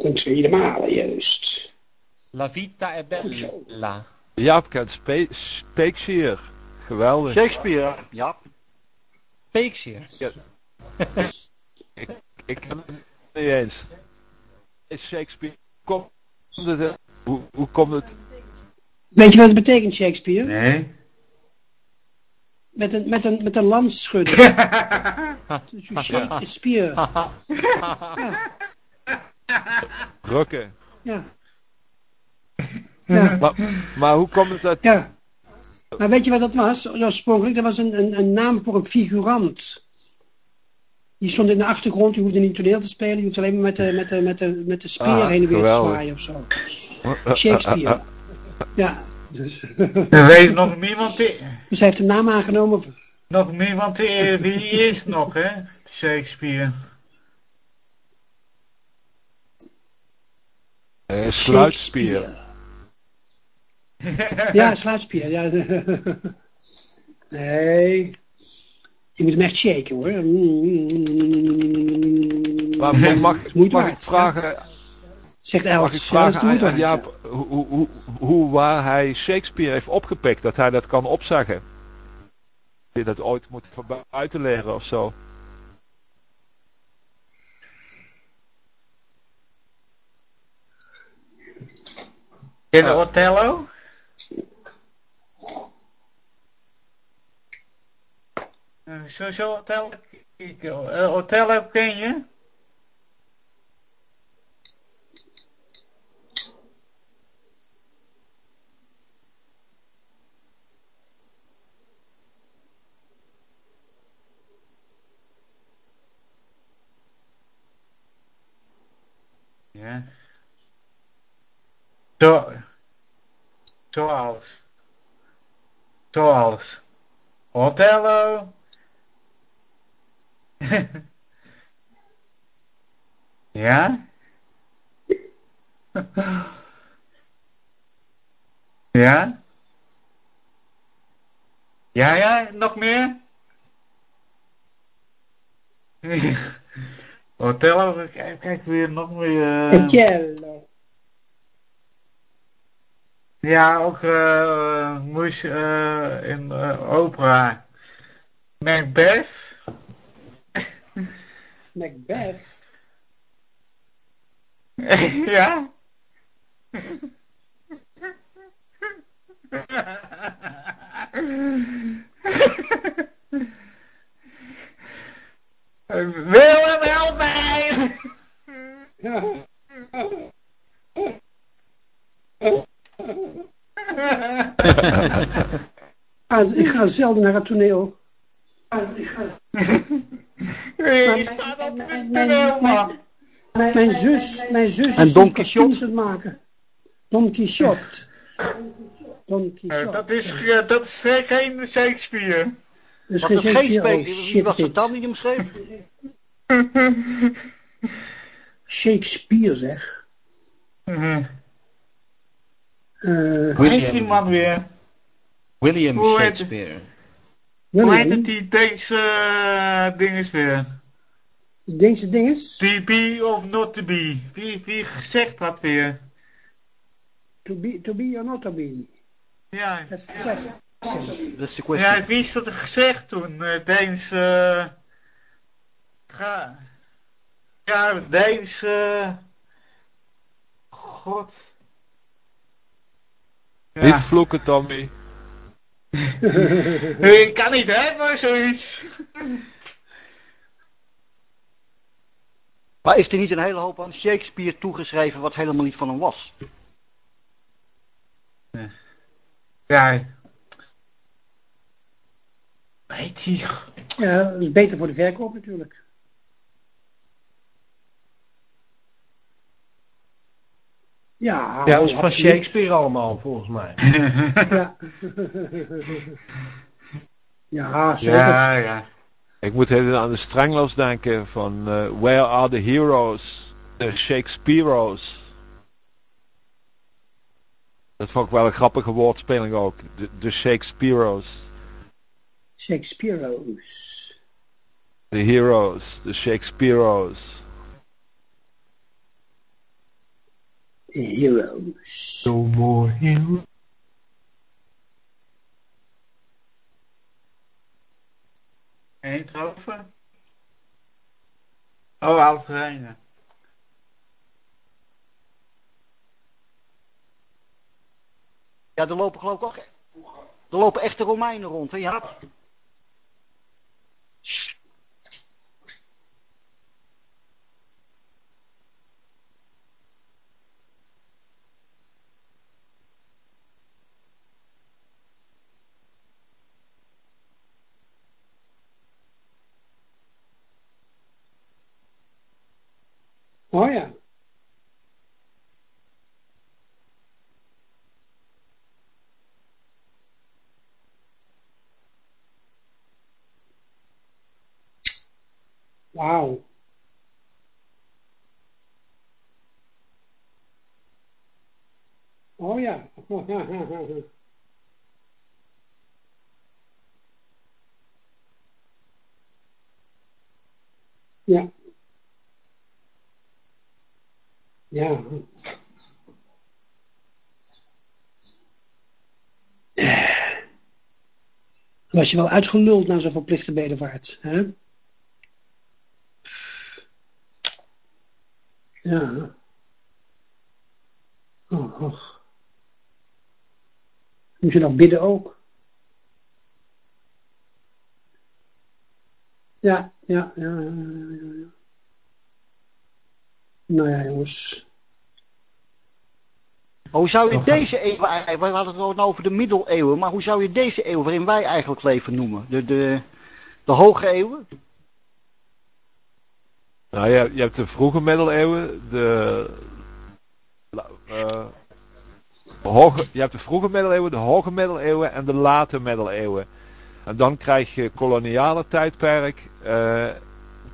S2: Komt ze helemaal, juist.
S3: La vita è
S2: zo.
S3: bella.
S6: Jaap kent Spe Shakespeare. Geweldig.
S5: Shakespeare, ja.
S3: Shakespeare.
S6: Ik ken hem niet eens. Is Shakespeare. Komt het, eh, hoe, hoe komt het?
S2: Weet je wat het betekent, Shakespeare?
S7: Nee.
S2: Met een, met een, met een lans schudden. Dus je shake.
S6: Rukken.
S2: Ja. Ja,
S6: Maar, maar hoe komt het dat
S2: ja. Maar weet je wat dat was? Oorspronkelijk, dat was een, een, een naam voor een figurant. Die stond in de achtergrond, die hoefde niet toneel te spelen, die hoefde alleen maar met de, met de, met de, met de speer
S6: Ah,
S2: heen en weer te zwaaien of zo. Shakespeare. Ja, dus,
S7: Er weet nog niemand, die,
S2: dus hij heeft de naam aangenomen.
S7: nog niemand die, die is nog, hè? Shakespeare.
S6: Eh, sluitspier.
S2: Ja, sluitspier. Ja. Nee. Je moet hem echt shaken hoor.
S6: Maar mag, mag, mag
S2: waard,
S6: ik vragen,
S2: Zegt
S6: mag ik
S2: Els. Ja, dat is
S6: vragen aan, Jaap hoe, hoe, hoe, hoe waar hij Shakespeare heeft opgepikt, dat hij dat kan opzeggen? Je dat ooit moet van buiten leren of zo.
S7: Ken je Othello? Eh, Zo, Othello. Ik, eh, Othello ken je? Ja. Zo. Zoals. Zoals. Othello. ja? ja? Ja, ja, nog meer? Othello, kijk, weer nog meer. eh. Ja, ook eh moest eh, in eh, opera. Macbeth.
S2: Macbeth.
S7: ja. Willem, help mij!
S2: Ah, ik ga zelden naar het toneel.
S7: Je staat op het toneel, man.
S2: Mijn zus, mijn zus
S5: En
S2: is
S5: Don
S2: een kostuums aan het maken. Don Quixote. Don
S7: Eh,
S2: Quixote.
S7: Dat is, eh, dat is geen Shakespeare.
S2: Dus
S5: Wat
S2: geen
S5: een
S2: Shakespeare. Oh,
S5: Wie was het dan die hem schreef?
S2: Shakespeare zeg.
S7: Mhm.
S2: Eh
S7: Hoe heet die
S3: William,
S7: man weer?
S3: William
S7: Hoe heet-
S3: Shakespeare.
S7: Hoe heet
S2: William,
S7: het die deze uh, ding is weer?
S2: Deense ding is.
S7: To be of not to be? Wie, wie gezegd dat weer?
S2: To be, to be or not to be.
S7: Ja,
S2: question.
S5: Dat is de kwestie.
S7: ja wie is dat gezegd toen? Uh, Deens. eh ga. Ja, Deens. eh God. Ja.
S6: Niet vloeken, Tommy.
S7: Ik kan niet hebben, zoiets.
S5: Maar is er niet een hele hoop aan Shakespeare toegeschreven wat helemaal niet van hem was?
S7: Ja. Weet hij.
S2: Ja, dat is beter voor de verkoop natuurlijk. Ja,
S1: Ja, dat is van
S2: absoluut.
S1: Shakespeare allemaal, volgens mij.
S2: Ja. ja, zeker.
S7: Ja, ja.
S6: Ik moet even aan de strengloos denken van eh, Where are the heroes? The Shakespeare's. Dat vond ik wel een grappige woordspeling ook. De, de Shakespeare's.
S2: Shakespeare's.
S6: De heroes. De Shakespeare's.
S2: Heroes.
S1: Zo mooi.
S7: Eindhoven? Oh, Alverijnen.
S5: Ja, er lopen geloof ik ook... Er lopen echte Romeinen rond, hè? Ja.
S2: Oh ja. Wauw. Oh ja. Ja. Ja. Dan was je wel uitgeluld na zo'n verplichte bedevaart. Hè? Ja. Oh. Moet je nog bidden ook? Ja, ja, ja, ja, ja, ja. Nou ja, jongens.
S5: Hoe zou je deze eeuw, we hadden het nou over de middeleeuwen, maar hoe zou je deze eeuw waarin wij eigenlijk leven noemen? De, de, de hoge eeuwen?
S6: Nou, je, je hebt de vroege middeleeuwen, de, eh, hoge, je hebt de vroege middeleeuwen, de hoge middeleeuwen en de late middeleeuwen. En dan krijg je koloniale tijdperk eh,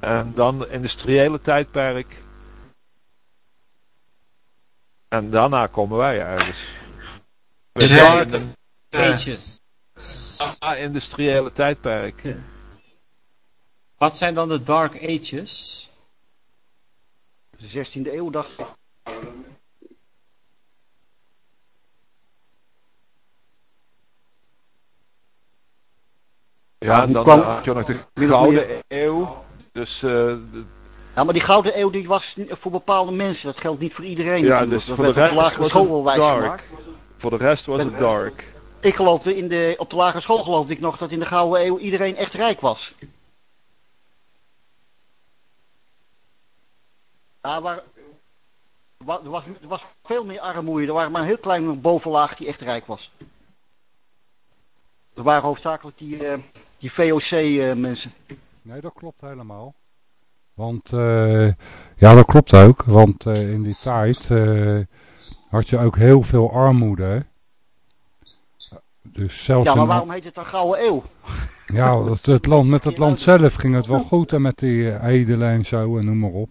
S6: en dan industriële tijdperk. En daarna komen wij ergens. We
S3: De
S6: zijn
S3: dark
S6: in de
S3: ages.
S6: industriële tijdperk.
S3: Wat zijn dan de dark ages?
S5: De 16e eeuw, dacht ik.
S6: Ja, en
S5: die
S6: dan
S5: kwam-
S6: had je nog de Gouden Eeuw. Dus eh, de-
S5: Ja, maar die gouden eeuw die was voor bepaalde mensen. Dat geldt niet voor iedereen.
S6: Ja,
S5: natuurlijk.
S6: dus
S5: dat
S6: voor de
S5: werd op de
S6: rest
S5: lagere
S6: was
S5: school
S6: het dark.
S5: gemaakt.
S6: voor de rest was het dark.
S5: Ik geloofde in de, op de lagere school geloofde ik nog dat in de gouden eeuw iedereen echt rijk was. Ja, waar, er, was, er was veel meer armoede. Er waren maar een heel klein bovenlaag die echt rijk was. Er waren hoofdzakelijk die, eh, die VOC-mensen.
S8: Nee, dat klopt helemaal. Want, eh, ja, dat klopt ook. Want eh, in die tijd eh, had je ook heel veel armoede. Dus zelfs
S5: ja, maar waarom heet het dan gouden eeuw?
S8: Ja, het, het land, met het land zelf ging het wel goed en met die edelen en zo en noem maar op.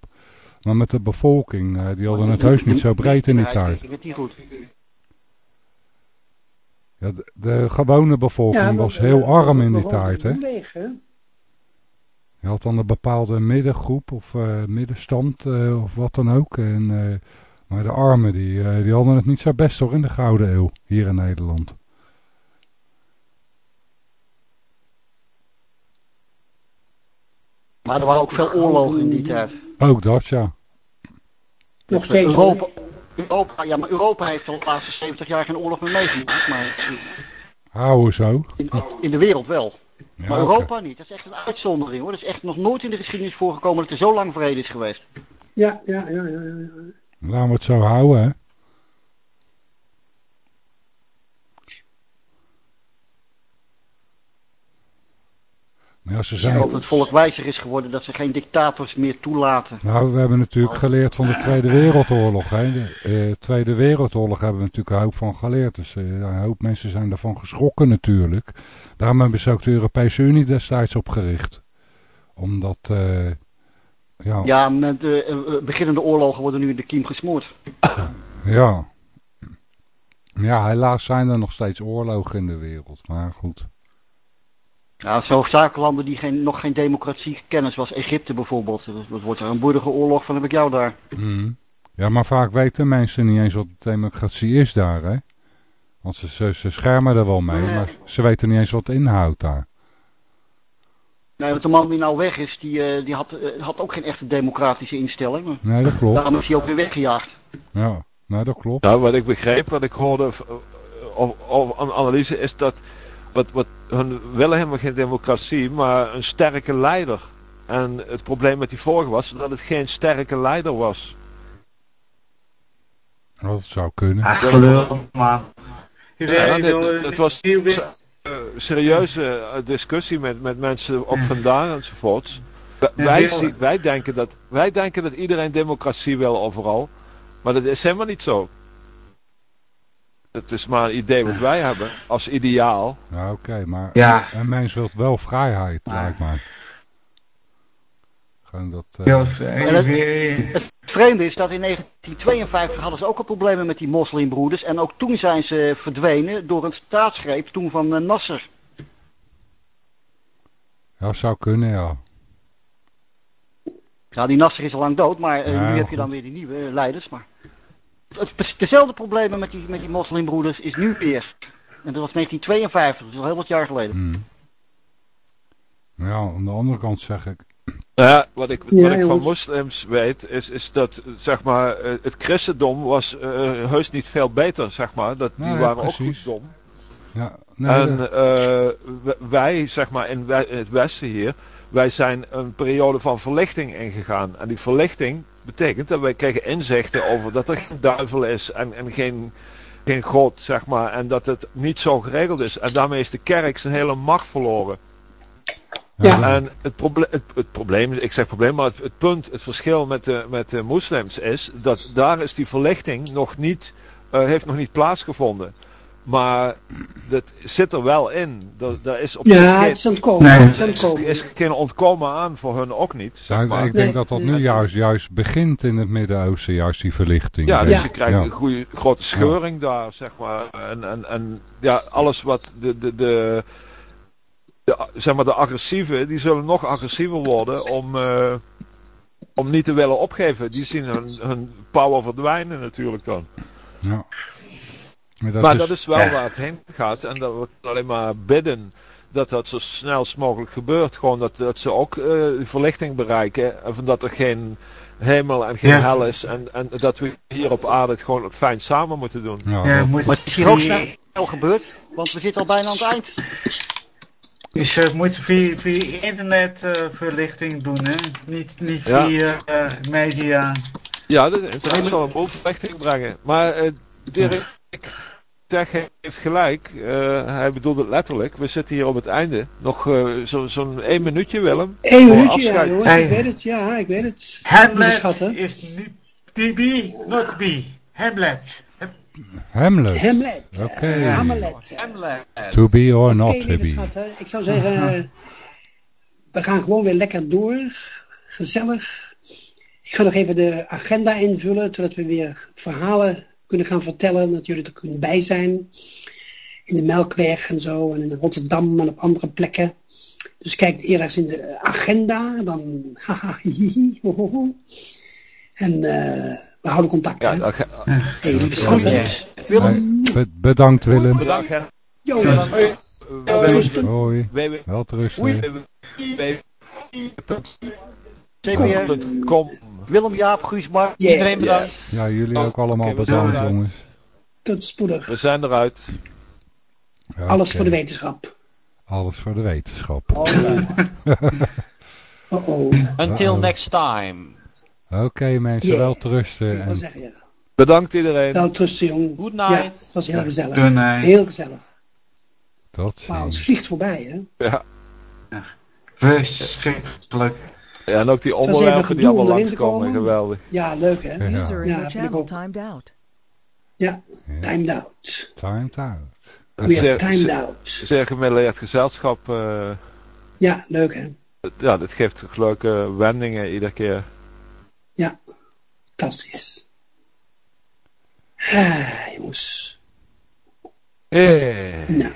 S8: Maar met de bevolking, eh, die hadden het heus niet zo breed in die tijd. Ja, de, de gewone bevolking was heel arm in die tijd. Hè? Je had dan een bepaalde middengroep of eh, middenstand eh, of wat dan ook. En, eh, maar de armen die, eh, die hadden het niet zo best hoor in de Gouden Eeuw hier in Nederland.
S5: Maar er waren ook veel oorlogen in die tijd.
S8: Ook dat ja.
S2: Nog steeds.
S5: Europa, Europa, ja, maar Europa heeft al de laatste 70 jaar geen oorlog meer meegemaakt. Maar
S8: Houden zo.
S5: in, in de wereld wel.
S8: Ja,
S5: maar. Europa niet. Dat is echt een uitzondering hoor. Dat is echt nog nooit in de geschiedenis voorgekomen dat er zo lang vrede is geweest.
S2: Ja, ja, ja, ja, ja. ja.
S8: Laten we het zo houden hè. Ja, ze
S5: Ik
S8: zijn...
S5: hoop dat het volk wijzer is geworden dat ze geen dictators meer toelaten.
S8: Nou, we hebben natuurlijk geleerd van de Tweede Wereldoorlog. Hè. De eh, Tweede Wereldoorlog hebben we natuurlijk een hoop van geleerd. Dus eh, een hoop mensen zijn daarvan geschrokken natuurlijk. Daarom hebben ze ook de Europese Unie destijds opgericht. Omdat, eh, ja, ja.
S5: Met de beginnende oorlogen worden nu in de kiem gesmoord.
S8: ja. Ja, helaas zijn er nog steeds oorlogen in de wereld. Maar goed.
S5: Ja, zo zakenlanden die geen, nog geen democratie kennen, zoals Egypte bijvoorbeeld. Dat wordt er een burgeroorlog van, heb ik jou daar.
S8: Mhm. Ja, maar vaak weten mensen niet eens wat democratie is daar, hè. Want ze, ze, ze schermen er wel mee,
S5: Nee.
S8: maar ze weten niet eens wat het inhoudt daar.
S5: Nee, want de man die nou weg is, die, eh, die had, eh, had ook geen echte democratische instelling. Maar
S8: Nee, dat klopt.
S5: daarom is hij ook weer weggejaagd.
S8: Ja, nee, dat klopt.
S6: Nou, wat ik begreep, wat ik hoorde of, of een analyse, is dat wat, wat, hun willen helemaal geen democratie, maar een sterke leider. En het probleem met die vorige was dat het geen sterke leider was.
S8: Dat zou kunnen.
S7: Ach, gelul.
S6: Ja, dit-
S7: wil-
S6: het was een serieuze eh, discussie met, met mensen op vandaag enzovoorts. Wij, wij, denken dat, wij denken dat iedereen democratie wil overal. Maar dat is helemaal niet zo. Dat is maar een idee wat wij hebben als ideaal.
S8: Ja, oké, maar
S7: Ja.
S8: een mens wil wel vrijheid,
S7: Maar-
S8: lijkt mij. Gewoon dat... eh,
S5: Het vreemde is dat in 1952 hadden ze ook al problemen met die moslimbroeders. En ook toen zijn ze verdwenen door een staatsgreep toen van eh, Nasser.
S8: ja, zou kunnen, ja.
S5: Ja, die Nasser is al lang dood, maar eh,
S8: Ja,
S5: nu heb
S8: goed.
S5: je dan weer die nieuwe leiders. Maar het, dezelfde problemen met die, met die moslimbroeders is nu weer. En dat was 1952, dus al heel wat jaar geleden.
S8: Hmm. Ja, aan de andere kant zeg ik...
S6: Ja, wat ik,
S2: Ja,
S6: wat ik van moslims weet, is, is dat zeg maar, eh, het christendom was eh, heus niet veel beter, zeg maar. Dat, die
S8: Nou ja,
S6: waren ook goed dom.
S8: Ja, nee,
S6: En eh, wij, zeg maar, in het Westen hier, wij zijn een periode van verlichting ingegaan. En die verlichting betekent dat wij krijgen inzichten over dat er geen duivel is en, en geen, geen God, zeg maar. En dat het niet zo geregeld is. En daarmee is de kerk zijn hele macht verloren.
S2: Ja.
S6: En het, proble het, het probleem, ik zeg probleem, maar het, het punt, het verschil met de, met de moslims is dat daar is die verlichting nog niet, eh, heeft nog niet plaatsgevonden. Maar dat zit er wel in. Er, daar is op
S2: Ja,
S6: geen-
S2: het is aan het komen.
S7: Nee.
S2: Het is
S6: er is geen ontkomen aan voor hun ook niet. Zeg
S8: Ja,
S6: maar.
S8: ik denk
S2: Nee,
S8: dat dat nu juist, juist begint in het Midden-Oosten, juist die verlichting.
S6: Ja, dus je krijgt
S8: Ja.
S6: een goede grote scheuring daar, zeg maar. En, en, en ja, alles wat de, de, de, de, zeg maar de agressieven, die zullen nog agressiever worden om, eh, om niet te willen opgeven. Die zien hun, hun power verdwijnen natuurlijk dan.
S8: Ja. Maar dat
S6: maar
S8: is,
S6: dat is wel
S7: ja.
S6: waar het heen gaat. En dat we alleen maar bidden dat dat zo snel mogelijk gebeurt. Gewoon dat, dat ze ook eh, verlichting bereiken. En dat er geen hemel en geen
S7: Ja.
S6: hel is. En, en dat we hier op aarde het gewoon fijn samen moeten doen.
S8: ja,
S7: moet,
S5: Maar het is hier ook snel gebeurd, want we zitten al bijna aan het eind.
S7: Dus je moet via, via internet eh, verlichting doen, hè? Niet, niet
S6: Ja.
S7: via eh, media.
S6: Ja, dat internet zal een boel verlichting brengen. Maar eh Dirk Tech heeft gelijk. Eh, hij bedoelt het letterlijk. We zitten hier op het einde. Nog eh, zo- zo'n één minuutje, Willem.
S2: Eén minuutje, ja.
S7: Hey.
S2: Ik weet het, ja, ik weet het.
S7: Hamlet
S2: schatten.
S7: is niet TB, not B. Hamlet.
S8: Hamlet.
S2: Hamlet.
S8: Oké.
S2: eh, Hamlet.
S3: Hamlet.
S8: To be or not to be.
S2: schatten. Ik zou zeggen, eh, we gaan gewoon weer lekker door. Gezellig. Ik ga nog even de agenda invullen, zodat we weer verhalen kunnen gaan vertellen. Dat jullie er kunnen bij zijn. In de Melkweg en zo, en in Rotterdam en op andere plekken. Dus kijk eerst in de agenda, dan haha, hihihi, hohoho. En eh, we houden contact.
S6: Ja,
S2: hey, lieve
S8: bedankt Willem.
S6: bedankt. hè. Eh,
S8: Hoi.
S6: www.
S8: Welterusten.
S5: Willem, Jaap, Guus, Mark.
S2: yeah.
S3: Iedereen bedankt.
S8: Ja, jullie ook allemaal bedankt jongens.
S2: Tot spoedig.
S6: We zijn eruit.
S8: Ja,
S2: Alles voor de wetenschap.
S8: Alles voor de wetenschap.
S2: Oh oh.
S3: Until next time.
S8: Oké mensen,
S2: Yeah.
S8: welterusten.
S2: Wat
S8: En
S2: zeg je?
S6: Bedankt iedereen.
S2: Nou, trusten, jong.
S3: Good
S2: Ja,
S3: night.
S2: het was heel gezellig.
S7: Good night.
S2: Heel gezellig.
S8: tot
S2: Wauw, het
S8: ziens.
S2: vliegt voorbij, hè?
S6: Ja.
S7: Verschrikkelijk.
S6: Ja, en ook die onderwerpen die allemaal langskomen.
S2: komen.
S6: Geweldig.
S2: Ja, leuk, hè?
S8: Ja.
S4: User in
S2: Ja, vind ik ook.
S4: timed out.
S2: Ja,
S8: Ja.
S2: timed out.
S8: Timed out.
S2: We are
S6: Zeer,
S2: timed out.
S6: zeer gemêleerd gezelschap. eh,
S2: Ja, leuk, hè?
S6: ja, dat geeft toch leuke wendingen iedere keer.
S2: Ja, fantastisch. Ah, jongens.
S6: Eh.
S2: Nou,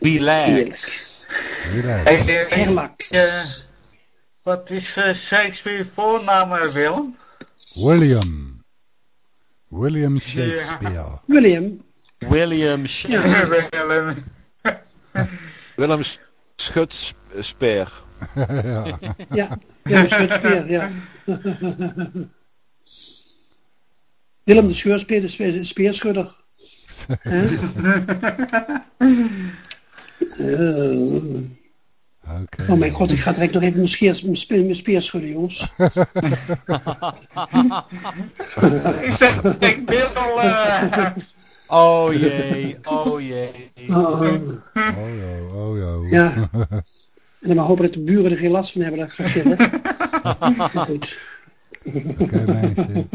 S3: Relax.
S8: Relax.
S7: Hey, eh,
S2: Relax.
S7: Wat is eh, Shakespeare voornaam, Willem?
S8: William. William Shakespeare.
S2: William.
S3: William Shakespeare.
S7: Willem.
S6: Willem Schutspeer.
S8: ja.
S2: Ja, Willem Schutspeer, ja. Willem de Scheurspeer, de spe- de speerschudder.
S8: Oké.
S2: oh mijn god, ik ga direct nog even mijn, scheers, mijn, spe- mijn speer schudden, jongens.
S7: Ik zeg, ik wil al... eh,
S3: Oh jee, oh jee.
S2: Oh, oh.
S8: Oh, joh, oh, joh.
S2: Ja. En dan maar hopen dat de buren er geen last van hebben dat ik ga gillen. Maar goed.
S8: Oké mensen.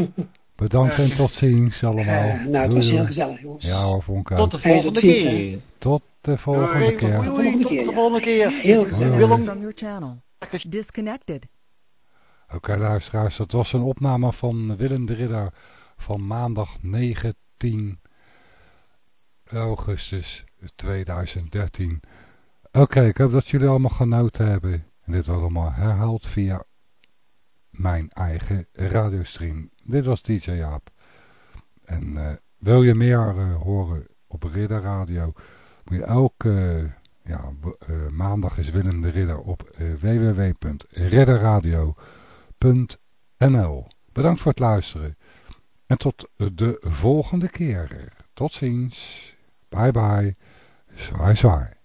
S8: Bedankt en tot ziens allemaal.
S2: Eh, nou, het
S8: Doei,
S2: was heel gezellig, jongens.
S8: Ja hoor,
S3: Tot de
S2: Hey,
S3: volgende
S2: tot
S3: keer.
S8: Tot de volgende
S5: Doei,
S8: keer.
S5: doei,
S2: Volgende
S5: tot de volgende keer.
S2: Heel gezellig.
S5: Willem,
S4: From your channel. Disconnected.
S8: Oké luisteraars, dat was een opname van Willem de Ridder van maandag 19 augustus 2013. Oké, ik hoop dat jullie allemaal genoten hebben. En dit wordt allemaal herhaald via mijn eigen radiostream. Dit was DJ Jaap. En eh, wil je meer eh, horen op Ridder Radio, moet je elke ja, eh, maandag is Willem de Ridder op www.ridderradio.nl. Bedankt voor het luisteren. En tot de volgende keer. Tot ziens. Bye bye. Zwaai zwaai.